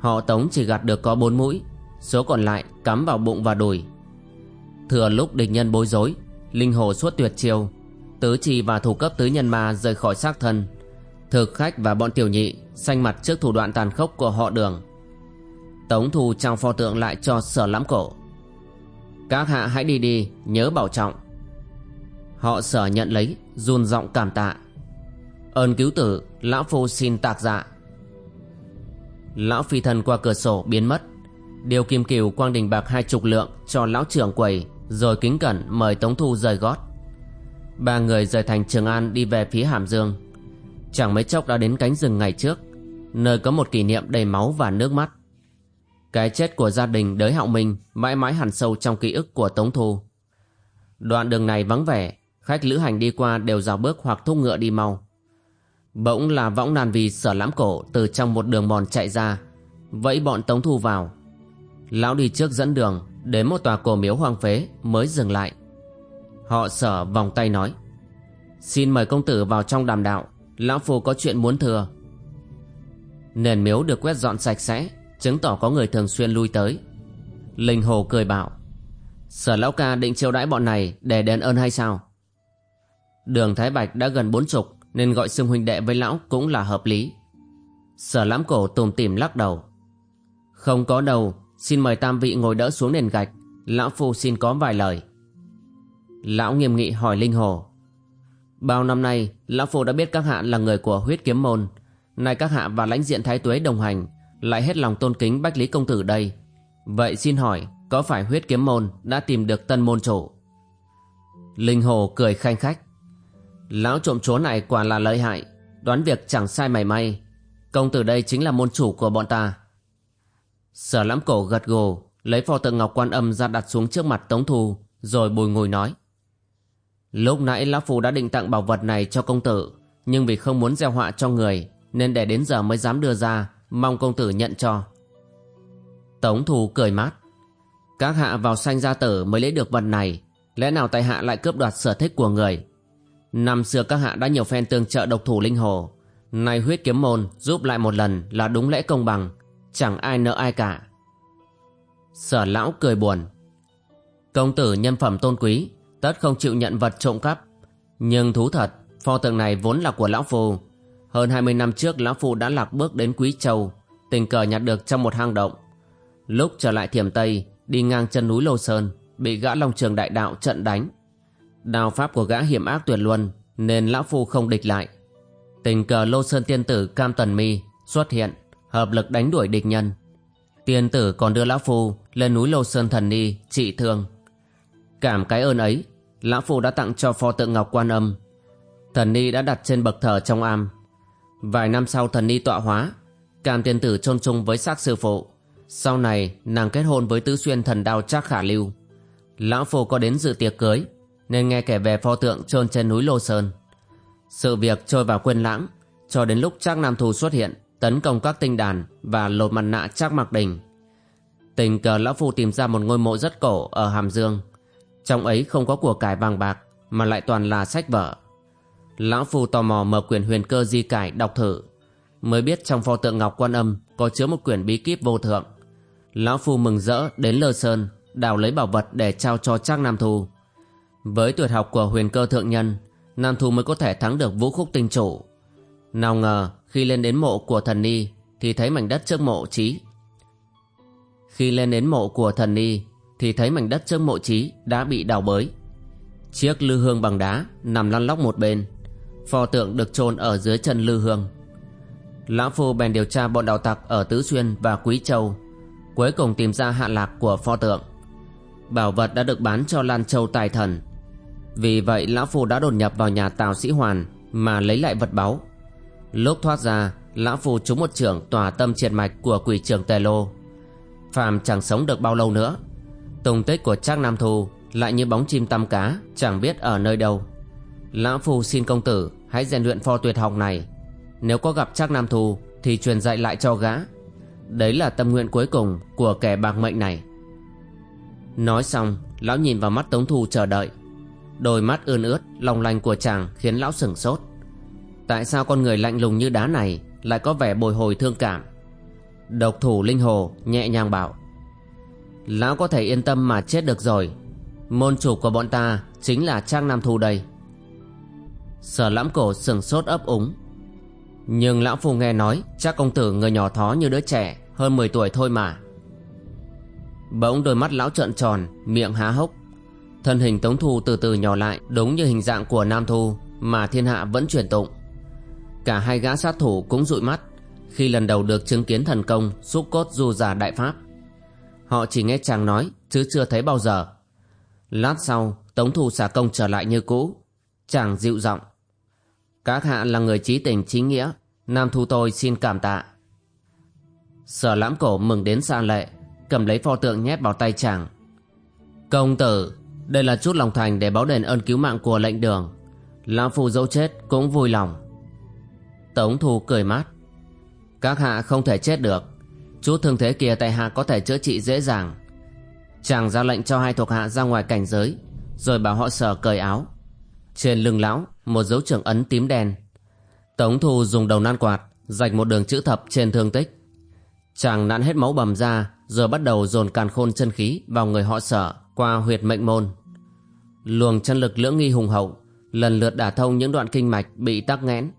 Họ tống chỉ gạt được có bốn mũi, Số còn lại cắm vào bụng và đùi. Thừa lúc địch nhân bối rối, Linh hồ suốt tuyệt chiêu, Tứ trì và thủ cấp tứ nhân ma rời khỏi xác thân. Thực khách và bọn tiểu nhị Xanh mặt trước thủ đoạn tàn khốc của họ đường. Tống thu trao pho tượng lại cho sở lãm cổ. Các hạ hãy đi đi, Nhớ bảo trọng. Họ sở nhận lấy, run giọng cảm tạ. Ơn cứu tử, Lão Phu xin tạc dạ. Lão phi thần qua cửa sổ biến mất. Điều kim kiều quang đình bạc hai chục lượng Cho lão trưởng quầy, Rồi kính cẩn mời Tống Thu rời gót. Ba người rời thành Trường An đi về phía Hàm Dương. Chẳng mấy chốc đã đến cánh rừng ngày trước, Nơi có một kỷ niệm đầy máu và nước mắt. Cái chết của gia đình đới hạo minh Mãi mãi hẳn sâu trong ký ức của Tống Thu. Đoạn đường này vắng vẻ, Khách lữ hành đi qua đều dào bước hoặc thúc ngựa đi mau. Bỗng là võng nàn vì sở lãm cổ Từ trong một đường mòn chạy ra, Vẫy bọn Tống Thu vào. Lão đi trước dẫn đường, Đến một tòa cổ miếu hoang phế mới dừng lại. Họ sở vòng tay nói, Xin mời công tử vào trong đàm đạo. Lão Phu có chuyện muốn thừa. Nền miếu được quét dọn sạch sẽ, Chứng tỏ có người thường xuyên lui tới. Linh Hồ cười bảo, Sở lão ca định chiêu đãi bọn này Để đền ơn hay sao? Đường Thái Bạch đã gần bốn chục, Nên gọi xưng huynh đệ với lão cũng là hợp lý. Sở lãm cổ tùm tìm lắc đầu, Không có đâu, Xin mời tam vị ngồi đỡ xuống nền gạch, Lão Phu xin có vài lời. Lão nghiêm nghị hỏi Linh Hồ Bao năm nay, Lão Phu đã biết các hạ là người của huyết kiếm môn. Nay các hạ và lãnh diện thái tuế đồng hành, Lại hết lòng tôn kính Bách Lý Công Tử đây. Vậy xin hỏi, Có phải huyết kiếm môn đã tìm được tân môn chủ? Linh Hồ cười khanh khách. Lão trộm chúa này quả là lợi hại, Đoán việc chẳng sai mảy may. Công tử đây chính là môn chủ của bọn ta. Sở lãm cổ gật gù, Lấy pho tượng ngọc quan âm ra đặt xuống trước mặt Tống Thu, Rồi bùi ngùi nói. Lúc nãy Lão Phu đã định tặng bảo vật này cho công tử, Nhưng vì không muốn gieo họa cho người, Nên để đến giờ mới dám đưa ra, Mong công tử nhận cho. Tống thù cười mát. Các hạ vào sanh gia tử mới lấy được vật này, Lẽ nào tại hạ lại cướp đoạt sở thích của người? Năm xưa các hạ đã nhiều phen tương trợ độc thủ linh hồ, Nay huyết kiếm môn giúp lại một lần là đúng lẽ công bằng, Chẳng ai nợ ai cả. Sở lão cười buồn. Công tử nhân phẩm tôn quý Tất không chịu nhận vật trộm cắp. Nhưng thú thật, Pho tượng này vốn là của lão phu. Hơn 20 năm trước, lão phu đã lạc bước đến Quý Châu, Tình cờ nhặt được trong một hang động. Lúc trở lại thiểm Tây, Đi ngang chân núi Lô Sơn, Bị gã Long Trường Đại Đạo trận đánh. Đao pháp của gã hiểm ác tuyệt luân, Nên lão phu không địch lại. Tình cờ Lô Sơn Tiên Tử Cam Tần Mi xuất hiện, Hợp lực đánh đuổi địch nhân. Tiên tử còn đưa lão phu lên núi Lô Sơn Thần Ni trị thương. Cảm cái ơn ấy Lão phu đã tặng cho pho tượng ngọc quan âm Thần Ni đã đặt trên bậc thờ trong am Vài năm sau thần Ni tọa hóa Cảm tiên tử chôn chung với xác sư phụ Sau này nàng kết hôn với tứ xuyên thần đao Trác Khả Lưu Lão phu có đến dự tiệc cưới nên nghe kể về pho tượng chôn trên núi Lô Sơn. Sự việc trôi vào quên lãng, cho đến lúc Trác Nam Thù xuất hiện, tấn công các tinh đàn và lột mặt nạ Trác Mặc Đình. Tình cờ Lão Phu tìm ra một ngôi mộ rất cổ ở Hàm Dương. Trong ấy không có của cải vàng bạc, mà lại toàn là sách vở. Lão Phu tò mò mở quyển huyền cơ di cải đọc thử, mới biết trong pho tượng Ngọc Quan Âm có chứa một quyển bí kíp vô thượng. Lão Phu mừng rỡ đến Lơ Sơn, đào lấy bảo vật để trao cho Trác Nam Thu. Với tuyệt học của huyền cơ thượng nhân Nam Thu mới có thể thắng được vũ khúc tinh chủ Nào ngờ khi lên đến mộ của thần ni Thì thấy mảnh đất trước mộ trí Khi lên đến mộ của thần ni thì thấy mảnh đất trước mộ trí đã bị đào bới. Chiếc lư hương bằng đá nằm lăn lóc một bên, Pho tượng được chôn ở dưới chân lư hương. Lão Phu bèn điều tra bọn đạo tặc ở Tứ Xuyên và Quý Châu, Cuối cùng tìm ra hạ lạc của pho tượng. Bảo vật đã được bán cho Lan Châu Tài Thần. Vì vậy, lão phu đã đột nhập vào nhà Tào Sĩ Hoàn Mà lấy lại vật báu. Lúc thoát ra, Lão phu trúng một trưởng tỏa tâm triệt mạch của quỷ trường Tề Lô. Phàm chẳng sống được bao lâu nữa Tùng tích của Trác Nam Thu Lại như bóng chim tăm cá, Chẳng biết ở nơi đâu. Lão phu xin công tử Hãy rèn luyện pho tuyệt học này. Nếu có gặp Trác Nam Thu Thì truyền dạy lại cho gã. Đấy là tâm nguyện cuối cùng Của kẻ bạc mệnh này. Nói xong, Lão nhìn vào mắt Tống Thu chờ đợi. Đôi mắt ươn ướt, long lành của chàng khiến lão sửng sốt. Tại sao con người lạnh lùng như đá này Lại có vẻ bồi hồi thương cảm? Độc thủ linh hồ nhẹ nhàng bảo Lão có thể yên tâm mà chết được rồi. Môn chủ của bọn ta Chính là Trang Nam Thu đây. Sở lãm cổ sừng sốt ấp úng. Nhưng lão phu nghe nói Chắc công tử người nhỏ thó như đứa trẻ, Hơn 10 tuổi thôi mà. Bỗng đôi mắt lão trợn tròn, Miệng há hốc. Thân hình Tống Thu từ từ nhỏ lại, Đúng như hình dạng của Nam Thu Mà thiên hạ vẫn truyền tụng. Cả hai gã sát thủ cũng dụi mắt Khi lần đầu được chứng kiến thần công, Xúc cốt du giả đại pháp. Họ chỉ nghe chàng nói, Chứ chưa thấy bao giờ. Lát sau, Tống Thu xả công trở lại như cũ. Chàng dịu giọng, Các hạ là người trí tình trí nghĩa, Nam Thu tôi xin cảm tạ. Sở lãm cổ mừng đến xa lệ, Cầm lấy pho tượng nhét vào tay chàng. Công tử, Đây là chút lòng thành để báo đền ơn cứu mạng của lệnh đường. Lão Phu dẫu chết cũng vui lòng. Tống Thu cười mát, Các hạ không thể chết được. Chút thương thế kia tại hạ có thể chữa trị dễ dàng. Chàng ra lệnh cho hai thuộc hạ ra ngoài cảnh giới, Rồi bảo họ sở cởi áo. Trên lưng lão, Một dấu trưởng ấn tím đen. Tống Thu dùng đầu nan quạt, Rạch một đường chữ thập trên thương tích. Chàng nặn hết máu bầm ra, Rồi bắt đầu dồn càn khôn chân khí Vào người họ sở qua huyệt mệnh môn. Luồng chân lực lưỡng nghi hùng hậu, Lần lượt đả thông những đoạn kinh mạch Bị tắc nghẽn.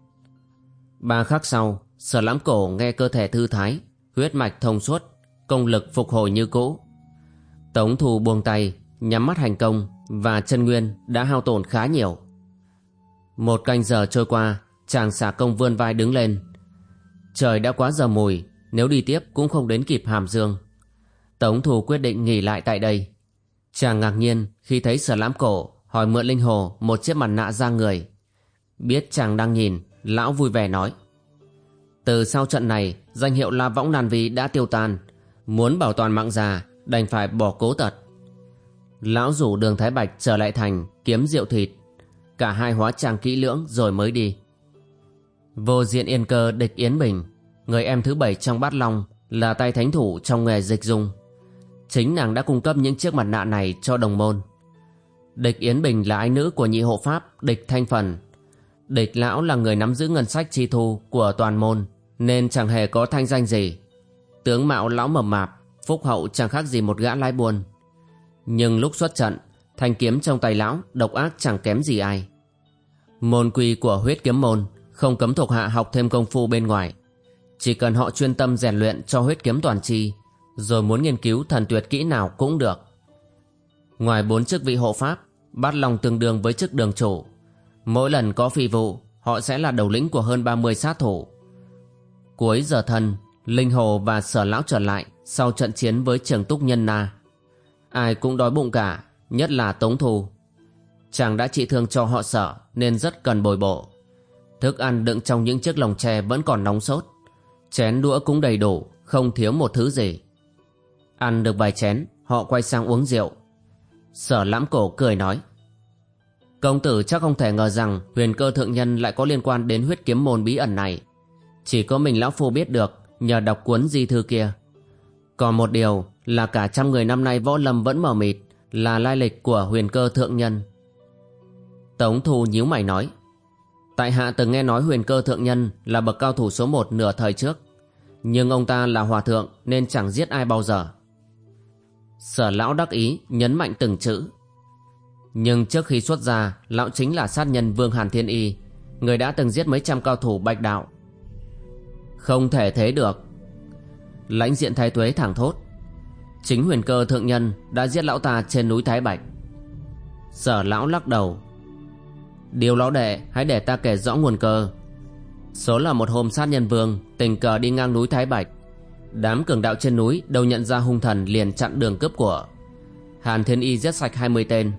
Ba khắc sau, Sở lãm cổ nghe cơ thể thư thái. Huyết mạch thông suốt, Công lực phục hồi như cũ. Tống thù buông tay, Nhắm mắt hành công Và chân nguyên đã hao tổn khá nhiều. Một canh giờ trôi qua, Chàng xả công vươn vai đứng lên. Trời đã quá giờ mùi, Nếu đi tiếp cũng không đến kịp hàm dương. Tống thù quyết định nghỉ lại tại đây. Chàng ngạc nhiên khi thấy sở lãm cổ Hỏi mượn linh hồ một chiếc mặt nạ ra người. Biết chàng đang nhìn, Lão vui vẻ nói. Từ sau trận này, Danh hiệu La Võng Nàn Vi đã tiêu tan. Muốn bảo toàn mạng già, Đành phải bỏ cố tật. Lão rủ đường Thái Bạch trở lại thành Kiếm rượu thịt. Cả hai hóa trang kỹ lưỡng rồi mới đi. Vô diện yên cơ địch Yến Bình, Người em thứ bảy trong bát long Là tay thánh thủ trong nghề dịch dung. Chính nàng đã cung cấp những chiếc mặt nạ này cho đồng môn. Địch Yến Bình là ái nữ của nhị hộ pháp, Địch Thanh Phần. Địch lão là người nắm giữ ngân sách chi thu của toàn môn nên chẳng hề có thanh danh gì. Tướng mạo lão mập mạp, phúc hậu chẳng khác gì một gã lái buôn. Nhưng lúc xuất trận, thanh kiếm trong tay lão độc ác chẳng kém gì ai. Môn quy của huyết kiếm môn không cấm thuộc hạ học thêm công phu bên ngoài. Chỉ cần họ chuyên tâm rèn luyện cho huyết kiếm toàn chi, rồi muốn nghiên cứu thần tuyệt kỹ nào cũng được. Ngoài bốn chức vị hộ pháp, bát long tương đương với chức đường chủ, Mỗi lần có phi vụ, Họ sẽ là đầu lĩnh của hơn 30 sát thủ. Cuối giờ thân Linh Hồ và Sở Lão trở lại Sau trận chiến với Trường Túc Nhân Na. Ai cũng đói bụng cả, Nhất là Tống Thù Chàng đã trị thương cho họ sở Nên rất cần bồi bổ Thức ăn đựng trong những chiếc lồng tre Vẫn còn nóng sốt. Chén đũa cũng đầy đủ, Không thiếu một thứ gì. Ăn được vài chén, Họ quay sang uống rượu. Sở lãm cổ cười nói Công tử chắc không thể ngờ rằng huyền cơ thượng nhân lại có liên quan đến huyết kiếm môn bí ẩn này. Chỉ có mình lão phu biết được, nhờ đọc cuốn di thư kia. Còn một điều là cả trăm người năm nay võ lâm vẫn mờ mịt, là lai lịch của huyền cơ thượng nhân. Tống Thu nhíu mày nói, Tại hạ từng nghe nói huyền cơ thượng nhân là bậc cao thủ số một nửa thời trước. Nhưng ông ta là hòa thượng nên chẳng giết ai bao giờ. Sở lão đắc ý nhấn mạnh từng chữ nhưng trước khi xuất ra, Lão chính là sát nhân Vương Hàn Thiên Y, Người đã từng giết mấy trăm cao thủ bạch đạo. Không thể thế được. Lãnh diện thái tuế thẳng thốt. Chính huyền cơ thượng nhân Đã giết lão ta trên núi Thái Bạch. Sở lão lắc đầu. Điều lão đệ, Hãy để ta kể rõ nguồn cơ. Số là một hôm sát nhân vương Tình cờ đi ngang núi Thái Bạch. Đám cường đạo trên núi Đâu nhận ra hung thần liền chặn đường cướp của. Hàn Thiên Y giết sạch 20 tên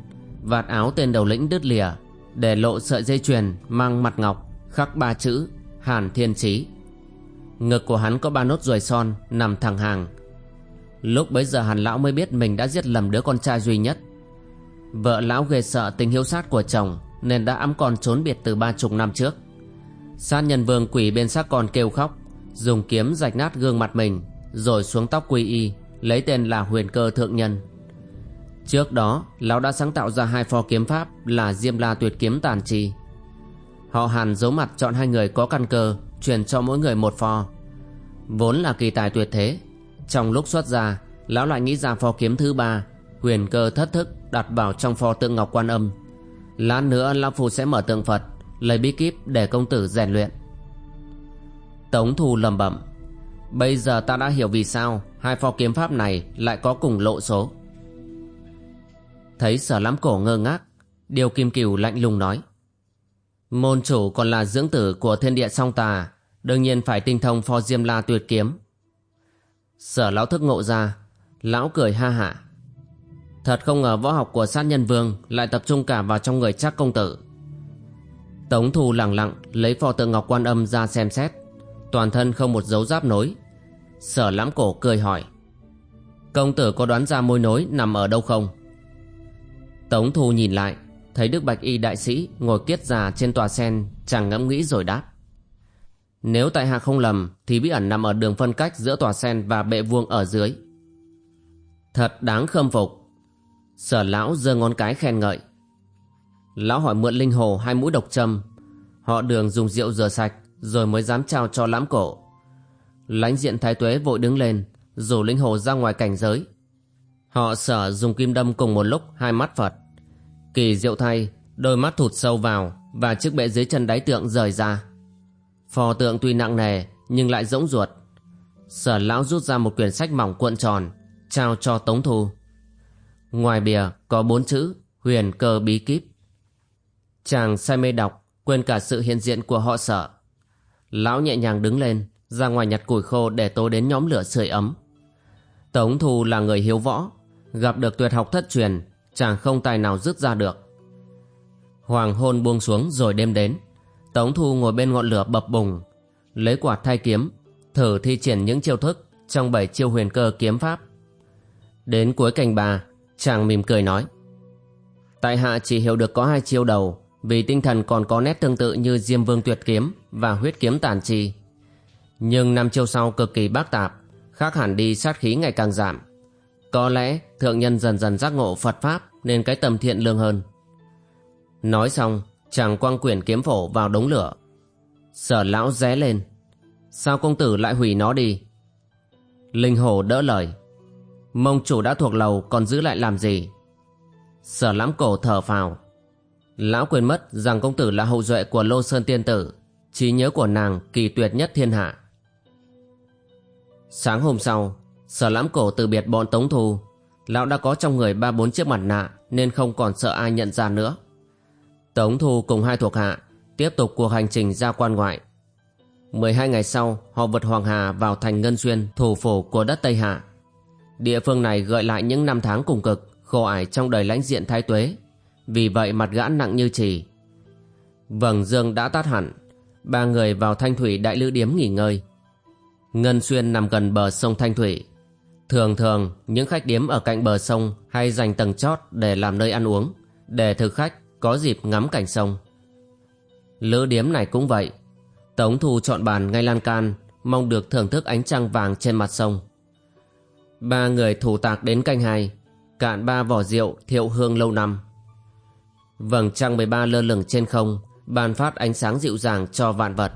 Vạt áo tên đầu lĩnh đứt lìa, Để lộ sợi dây chuyền mang mặt ngọc, Khắc ba chữ Hàn Thiên Chí. Ngực của hắn có ba nốt ruồi son Nằm thẳng hàng. Lúc bấy giờ hàn lão mới biết Mình đã giết lầm đứa con trai duy nhất. Vợ lão ghê sợ tình hiếu sát của chồng Nên đã ấm con trốn biệt từ ba chục năm trước. Sát nhân vương quỷ bên xác con kêu khóc, Dùng kiếm rạch nát gương mặt mình, Rồi xuống tóc quy y, Lấy tên là huyền cơ thượng nhân. Trước đó, Lão đã sáng tạo ra hai pho kiếm pháp Là Diêm La tuyệt kiếm tàn trì. Họ hàn giấu mặt chọn hai người có căn cơ, Truyền cho mỗi người một pho. Vốn là kỳ tài tuyệt thế, Trong lúc xuất ra Lão lại nghĩ ra pho kiếm thứ ba, Huyền cơ thất thức đặt vào trong pho tượng ngọc quan âm. Lát nữa, Lão Phu sẽ mở tượng Phật, Lấy bí kíp để công tử rèn luyện. Tống thù lầm bẩm, Bây giờ ta đã hiểu vì sao Hai pho kiếm pháp này lại có cùng lộ số. Thấy sở lắm cổ ngơ ngác. Điều kim cửu lạnh lùng nói. Môn chủ còn là dưỡng tử của thiên địa song tà, Đương nhiên phải tinh thông pho diêm la tuyệt kiếm. Sở lão thức ngộ ra, Lão cười ha hạ Thật không ngờ võ học của sát nhân vương Lại tập trung cả vào trong người chắc công tử. Tống thù lặng lặng Lấy pho tượng ngọc quan âm ra xem xét. Toàn thân không một dấu giáp nối. Sở lãm cổ cười hỏi. Công tử có đoán ra môi nối nằm ở đâu không? Tống thu nhìn lại, Thấy Đức Bạch Y đại sĩ ngồi kiết già trên tòa sen, Chàng ngẫm nghĩ rồi đáp. Nếu tại hạ không lầm, Thì bí ẩn nằm ở đường phân cách giữa tòa sen và bệ vuông ở dưới. Thật đáng khâm phục. Sở lão giơ ngón cái khen ngợi. Lão hỏi mượn linh hồ hai mũi độc châm. Họ đường dùng rượu rửa sạch, Rồi mới dám trao cho lãm cổ. Lánh diện thái tuế vội đứng lên, Rủ linh hồ ra ngoài cảnh giới. Họ sở dùng kim đâm cùng một lúc, hai mắt Phật. Kỳ diệu thay, Đôi mắt thụt sâu vào Và chiếc bệ dưới chân đáy tượng rời ra. Phò tượng tuy nặng nề, Nhưng lại rỗng ruột. Sở lão rút ra một quyển sách mỏng cuộn tròn, Trao cho Tống Thu. Ngoài bìa có bốn chữ, Huyền cơ bí kíp. Chàng say mê đọc, Quên cả sự hiện diện của họ sở Lão nhẹ nhàng đứng lên, Ra ngoài nhặt củi khô để tối đến nhóm lửa sưởi ấm. Tống Thu là người hiếu võ, Gặp được tuyệt học thất truyền Chàng không tài nào dứt ra được. Hoàng hôn buông xuống rồi đêm đến. Tống Thu ngồi bên ngọn lửa bập bùng, Lấy quạt thay kiếm, Thử thi triển những chiêu thức Trong bảy chiêu huyền cơ kiếm pháp. Đến cuối cành bà Chàng mỉm cười nói, Tại hạ chỉ hiểu được có hai chiêu đầu, Vì tinh thần còn có nét tương tự như Diêm Vương Tuyệt Kiếm Và huyết kiếm tàn trì. Nhưng năm chiêu sau cực kỳ bác tạp, Khác hẳn đi sát khí ngày càng giảm. Có lẽ thượng nhân dần dần giác ngộ Phật Pháp Nên cái tâm thiện lương hơn. Nói xong, chàng quăng quyển kiếm phổ vào đống lửa. Sở lão ré lên. Sao công tử lại hủy nó đi? Linh hồ đỡ lời. Mông chủ đã thuộc lầu, còn giữ lại làm gì? Sở lãm cổ thở phào. Lão quên mất rằng công tử là hậu duệ của Lô Sơn Tiên Tử, trí nhớ của nàng kỳ tuyệt nhất thiên hạ. Sáng hôm sau Sở lãm cổ từ biệt bọn Tống Thu Lão đã có trong người ba bốn chiếc mặt nạ, Nên không còn sợ ai nhận ra nữa. Tống Thu cùng hai thuộc hạ Tiếp tục cuộc hành trình ra quan ngoại. 12 ngày sau, Họ vượt Hoàng Hà vào thành Ngân Xuyên, Thủ phủ của đất Tây Hạ. Địa phương này gợi lại những năm tháng cùng cực, Khổ ải trong đời lãnh diện thái tuế. Vì vậy mặt gã nặng như trì Vầng dương đã tắt hẳn, Ba người vào thanh thủy đại lữ điếm nghỉ ngơi. Ngân Xuyên nằm gần bờ sông Thanh Thủy. Thường thường những khách điếm ở cạnh bờ sông hay dành tầng chót để làm nơi ăn uống, để thực khách có dịp ngắm cảnh sông. Lữ điếm này cũng vậy. Tống Thu chọn bàn ngay lan can, mong được thưởng thức ánh trăng vàng trên mặt sông. Ba người thủ tạc đến canh hai, cạn ba vỏ rượu thiệu hương lâu năm. Vầng trăng 13 lơ lửng trên không, ban phát ánh sáng dịu dàng cho vạn vật.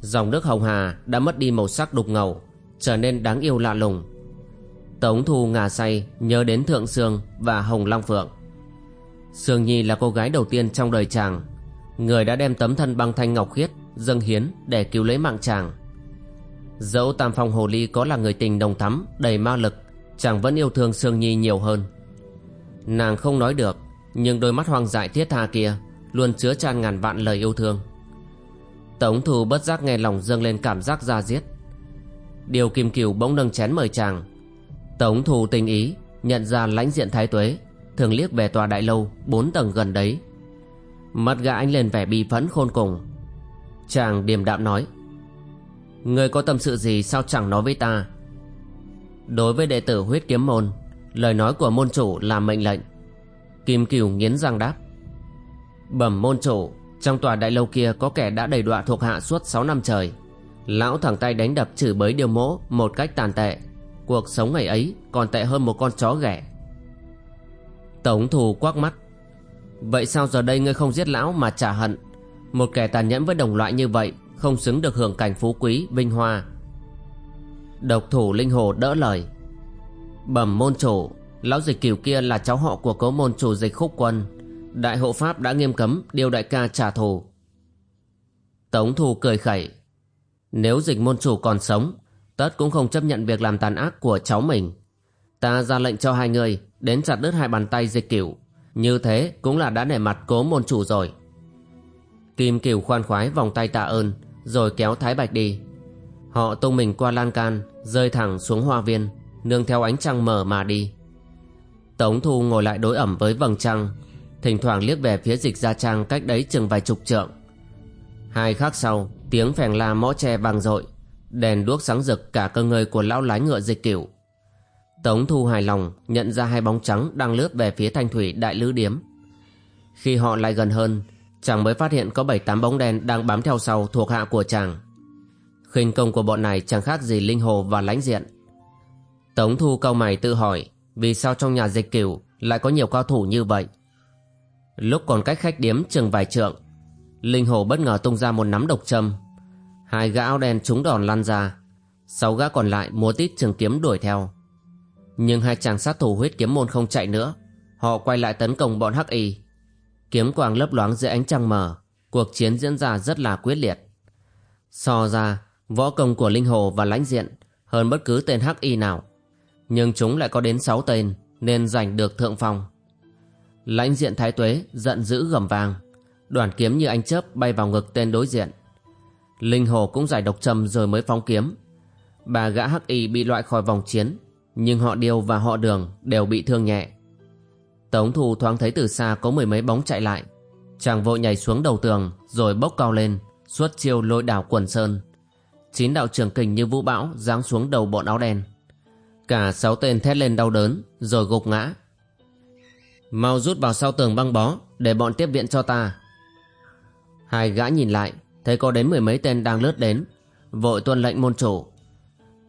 Dòng nước Hồng Hà đã mất đi màu sắc đục ngầu, trở nên đáng yêu lạ lùng. Tống Thu ngà say nhớ đến Thượng Sương và Hồng Long Phượng. Sương Nhi là cô gái đầu tiên trong đời chàng, người đã đem tấm thân băng thanh ngọc khiết dâng hiến để cứu lấy mạng chàng. Dẫu Tam Phong Hồ Ly có là người tình đồng thắm, đầy ma lực, chàng vẫn yêu thương Sương Nhi nhiều hơn. Nàng không nói được, nhưng đôi mắt hoang dại thiết tha kia luôn chứa tràn ngàn vạn lời yêu thương. Tống Thu bất giác nghe lòng dâng lên cảm giác ra diết. Điều Kim Cửu bỗng nâng chén mời chàng Tống thủ tình ý, Nhận ra lãnh diện thái tuế, thường liếc về tòa đại lâu bốn tầng gần đấy. Mắt gã anh lên vẻ bi phẫn khôn cùng. Chàng điềm đạm nói, Người có tâm sự gì sao chẳng nói với ta? Đối với đệ tử huyết kiếm môn, Lời nói của môn chủ là mệnh lệnh. Kim Cửu nghiến răng đáp, Bẩm môn chủ, Trong tòa đại lâu kia có kẻ đã đầy đọa thuộc hạ suốt 6 năm trời. Lão thẳng tay đánh đập chửi bới điều mỗ Một cách tàn tệ. Cuộc sống ngày ấy còn tệ hơn một con chó ghẻ. Tống thù quắc mắt. Vậy sao giờ đây ngươi không giết lão mà trả hận? Một kẻ tàn nhẫn với đồng loại như vậy Không xứng được hưởng cảnh phú quý, vinh hoa. Độc thủ linh hồ đỡ lời. Bẩm môn chủ Lão dịch cửu kia là cháu họ của cố môn chủ dịch khúc quân. Đại hộ pháp đã nghiêm cấm Điều đại ca trả thù. Tống thù cười khẩy. Nếu dịch môn chủ còn sống Tất cũng không chấp nhận việc làm tàn ác của cháu mình. Ta ra lệnh cho hai người Đến chặt đứt hai bàn tay dịch cửu. Như thế cũng là đã nể mặt cố môn chủ rồi. Kim cửu khoan khoái vòng tay tạ ơn, Rồi kéo Thái Bạch đi. Họ tung mình qua lan can, Rơi thẳng xuống hoa viên, Nương theo ánh trăng mờ mà đi. Tống Thu ngồi lại đối ẩm với vầng trăng, Thỉnh thoảng liếc về phía dịch gia trang Cách đấy chừng vài chục trượng. Hai khắc sau, Tiếng phèn la mõ tre vang dội. Đèn đuốc sáng rực cả cơ ngơi của lão lái ngựa dịch cửu Tống Thu hài lòng nhận ra hai bóng trắng đang lướt về phía thanh thủy đại lữ điếm. Khi họ lại gần hơn, chàng mới phát hiện có bảy tám bóng đen đang bám theo sau thuộc hạ của chàng. khinh công của bọn này chẳng khác gì linh hồ và lãnh diện. Tống Thu câu mày tự hỏi vì sao trong nhà dịch cửu lại có nhiều cao thủ như vậy. Lúc còn cách khách điếm chừng vài trượng, linh hồ bất ngờ tung ra một nắm độc châm. Hai gã áo đen trúng đòn lăn ra, sáu gã còn lại múa tít trường kiếm đuổi theo. Nhưng hai chàng sát thủ huyết kiếm môn không chạy nữa. Họ quay lại tấn công bọn Hắc Y. Kiếm quang lấp loáng dưới ánh trăng mờ. Cuộc chiến diễn ra rất là quyết liệt. So ra Võ công của Linh Hồ và Lãnh Diện Hơn bất cứ tên Hắc Y nào. Nhưng chúng lại có đến 6 tên Nên giành được thượng phong. Lãnh Diện Thái Tuế giận dữ gầm vàng, Đoàn kiếm như ánh chớp bay vào ngực tên đối diện. Linh Hồ cũng giải độc trầm rồi mới phóng kiếm Bà gã Hắc Y bị loại khỏi vòng chiến nhưng họ Điêu và họ Đường đều bị thương nhẹ. Tống Thu thoáng thấy từ xa có mười mấy bóng chạy lại. Chàng vội nhảy xuống đầu tường rồi bốc cao lên, xuất chiêu lôi đảo quần sơn. Chín đạo trường kình như vũ bão giáng xuống đầu bọn áo đen. Cả sáu tên thét lên đau đớn rồi gục ngã. Mau rút vào sau tường băng bó để bọn tiếp viện cho ta. Hai gã nhìn lại, thấy có đến mười mấy tên đang lướt đến, vội tuân lệnh môn chủ.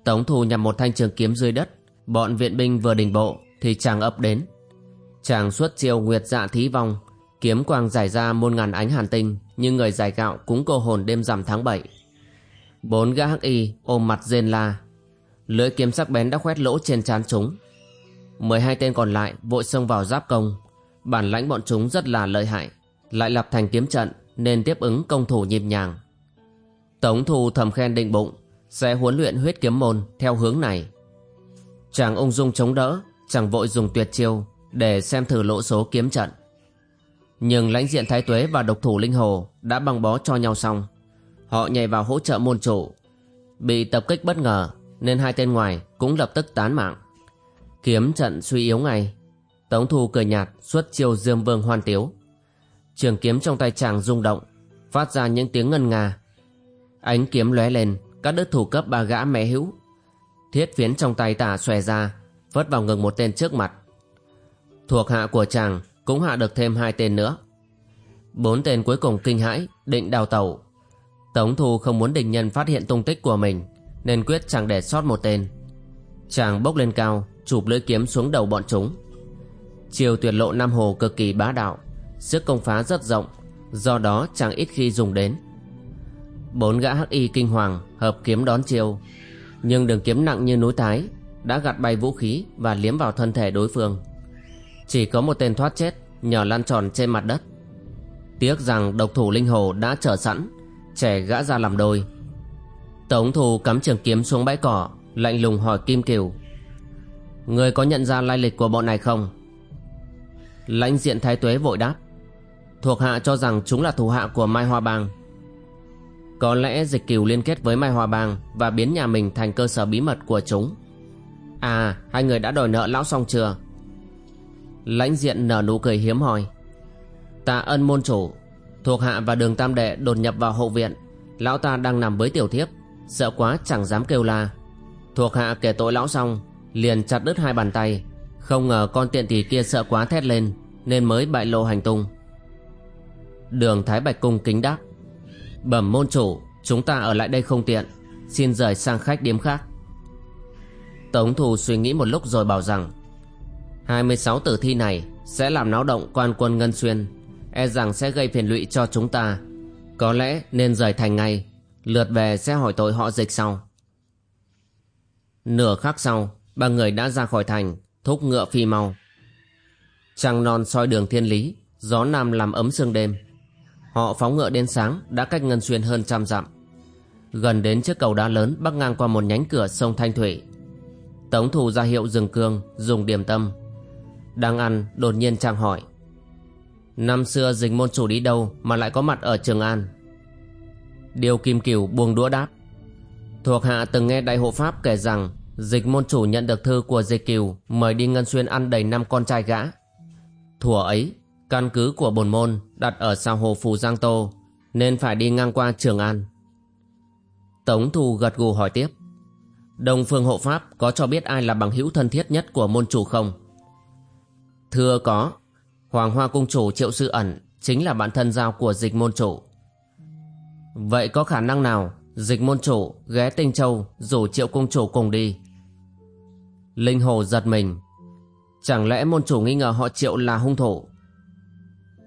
Tống Thu nhằm một thanh trường kiếm dưới đất, Bọn viện binh vừa đình bộ Thì chàng ập đến. Chàng xuất chiêu nguyệt dạ thí vong Kiếm quang giải ra muôn ngàn ánh hàn tinh Như người giải gạo cúng cô hồn đêm rằm tháng bảy, Bốn gã hắc y ôm mặt rên la Lưỡi kiếm sắc bén đã khoét lỗ trên trán chúng. Mười hai tên còn lại vội xông vào giáp công Bản lãnh bọn chúng rất là lợi hại Lại lập thành kiếm trận. Nên tiếp ứng công thủ nhịp nhàng. Tống thù thầm khen định bụng, Sẽ huấn luyện huyết kiếm môn theo hướng này. Chàng ung dung chống đỡ Chàng vội dùng tuyệt chiêu Để xem thử lộ số kiếm trận. Nhưng lãnh diện thái tuế và độc thủ linh hồ Đã băng bó cho nhau xong. Họ nhảy vào hỗ trợ môn chủ. Bị tập kích bất ngờ, Nên hai tên ngoài cũng lập tức tán mạng. Kiếm trận suy yếu ngay. Tống thu cười nhạt, xuất chiêu dương vương hoan tiếu. Trường kiếm trong tay chàng rung động, Phát ra những tiếng ngân nga. Ánh kiếm lóe lên Các đứt thủ cấp ba gã mẹ hữu. Thiết phiến trong tay tả xòe ra Vất vào ngực một tên trước mặt. Thuộc hạ của chàng Cũng hạ được thêm hai tên nữa. Bốn tên cuối cùng kinh hãi, Định đào tẩu. Tống Thu không muốn địch nhân phát hiện tung tích của mình, Nên quyết chẳng để sót một tên. Chàng bốc lên cao, Chụp lưỡi kiếm xuống đầu bọn chúng. Chiều tuyệt lộ Nam Hồ cực kỳ bá đạo. Sức công phá rất rộng, Do đó chẳng ít khi dùng đến. Bốn gã hắc y kinh hoàng Hợp kiếm đón chiêu, nhưng đường kiếm nặng như núi thái đã gạt bay vũ khí và liếm vào thân thể đối phương. Chỉ có một tên thoát chết nhờ lăn tròn trên mặt đất. Tiếc rằng độc thủ linh hồ đã chờ sẵn, trẻ gã ra làm đôi. Tống thù cắm trường kiếm xuống bãi cỏ, lạnh lùng hỏi kim kiều người có nhận ra lai lịch của bọn này không? Lãnh diện thái tuế vội đáp thuộc hạ cho rằng chúng là thủ hạ của mai hoa bang. Có lẽ dịch cửu liên kết với Mai Hoa Bang và biến nhà mình thành cơ sở bí mật của chúng. À, hai người đã đòi nợ lão xong chưa? Lãnh diện nở nụ cười hiếm hoi. Tạ ân môn chủ Thuộc hạ và đường tam đệ đột nhập vào hậu viện. Lão ta đang nằm với tiểu thiếp Sợ quá chẳng dám kêu la. Thuộc hạ kể tội lão xong Liền chặt đứt hai bàn tay. Không ngờ con tiện tỷ kia sợ quá thét lên Nên mới bại lộ hành tung. Đường Thái Bạch Cung kính đáp. Bẩm môn chủ, Chúng ta ở lại đây không tiện. Xin rời sang khách điếm khác. Tống Thù suy nghĩ một lúc rồi bảo rằng 26 tử thi này Sẽ làm náo động quan quân Ngân Xuyên E rằng sẽ gây phiền lụy cho chúng ta. Có lẽ nên rời thành ngay, Lượt về sẽ hỏi tội họ dịch sau. Nửa khắc sau, Ba người đã ra khỏi thành, Thúc ngựa phi mau. Trăng non soi đường thiên lý, Gió nam làm ấm sương đêm. Họ phóng ngựa đến sáng, Đã cách Ngân Xuyên hơn trăm dặm. Gần đến chiếc cầu đá lớn bắc ngang qua một nhánh cửa sông Thanh Thủy. Tống thủ ra hiệu dừng cương, Dùng điểm tâm. Đang ăn, đột nhiên chàng hỏi, Năm xưa dịch môn chủ đi đâu Mà lại có mặt ở Trường An? Điều Kim Kiều buông đũa đáp, Thuộc hạ từng nghe đại hộ pháp kể rằng, Dịch môn chủ nhận được thư của dịch kiều Mời đi Ngân Xuyên ăn đầy năm con trai gã. Thủa ấy Căn cứ của bồn môn đặt ở sao hồ Phù Giang Tô, Nên phải đi ngang qua Trường An. Tống Thù gật gù hỏi tiếp Đông Phương Hộ Pháp có cho biết ai là bằng hữu thân thiết nhất của môn chủ không? Thưa có, Hoàng Hoa Cung Chủ Triệu Sư Ẩn Chính là bạn thân giao của dịch môn chủ. Vậy có khả năng nào Dịch môn chủ ghé Tinh Châu Rủ Triệu Cung Chủ cùng đi? Linh Hồ giật mình, Chẳng lẽ môn chủ nghi ngờ họ Triệu là hung thủ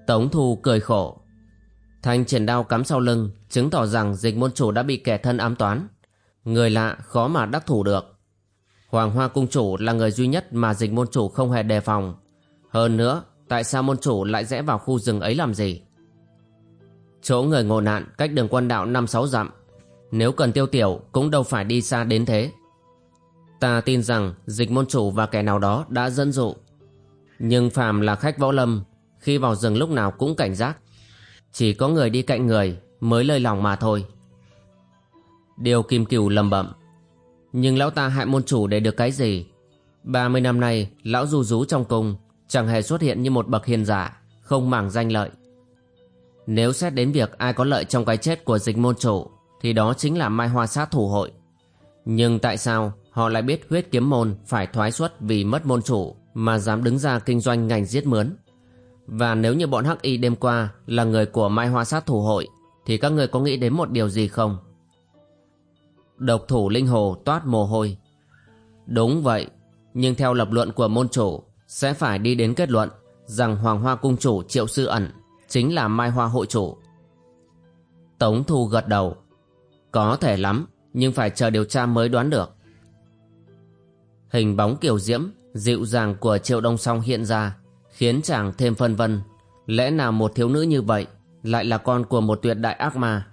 Tống Thu cười khổ. Thanh triển đao cắm sau lưng, Chứng tỏ rằng dịch môn chủ đã bị kẻ thân ám toán. Người lạ khó mà đắc thủ được. Hoàng Hoa Cung Chủ là người duy nhất mà dịch môn chủ không hề đề phòng. Hơn nữa, Tại sao môn chủ lại rẽ vào khu rừng ấy làm gì? Chỗ người ngộ nạn cách đường quân đạo 5-6 dặm. Nếu cần tiêu tiểu, cũng đâu phải đi xa đến thế. Ta tin rằng dịch môn chủ và kẻ nào đó đã dẫn dụ. Nhưng phàm là khách võ lâm khi vào rừng lúc nào cũng cảnh giác. Chỉ có người đi cạnh người mới lơi lòng mà thôi. Điều kim cửu lầm bẩm, Nhưng lão ta hại môn chủ để được cái gì? 30 năm nay, lão du rú trong cung, Chẳng hề xuất hiện như một bậc hiền giả, Không màng danh lợi. Nếu xét đến việc ai có lợi trong cái chết của dịch môn chủ, Thì đó chính là Mai Hoa sát thủ hội. Nhưng tại sao họ lại biết huyết kiếm môn phải thoái xuất vì mất môn chủ Mà dám đứng ra kinh doanh ngành giết mướn? Và nếu như bọn Hắc Y đêm qua là người của Mai Hoa sát thủ hội, Thì các người có nghĩ đến một điều gì không? Độc thủ linh hồ toát mồ hôi. Đúng vậy, Nhưng theo lập luận của môn chủ, Sẽ phải đi đến kết luận Rằng Hoàng Hoa Cung Chủ Triệu Sư Ẩn Chính là Mai Hoa Hội Chủ. Tống Thu gật đầu. Có thể lắm, Nhưng phải chờ điều tra mới đoán được. Hình bóng kiểu diễm, Dịu dàng của Triệu Đông Song hiện ra. Khiến chàng thêm phân vân Lẽ nào một thiếu nữ như vậy Lại là con của một tuyệt đại ác ma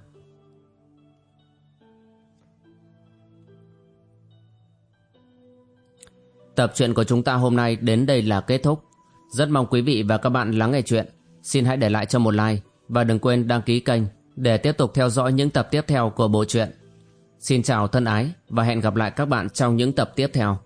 Tập truyện của chúng ta hôm nay đến đây là kết thúc. Rất mong quý vị và các bạn lắng nghe chuyện. Xin hãy để lại cho một like và đừng quên đăng ký kênh để tiếp tục theo dõi những tập tiếp theo của bộ truyện. Xin chào thân ái và hẹn gặp lại các bạn trong những tập tiếp theo.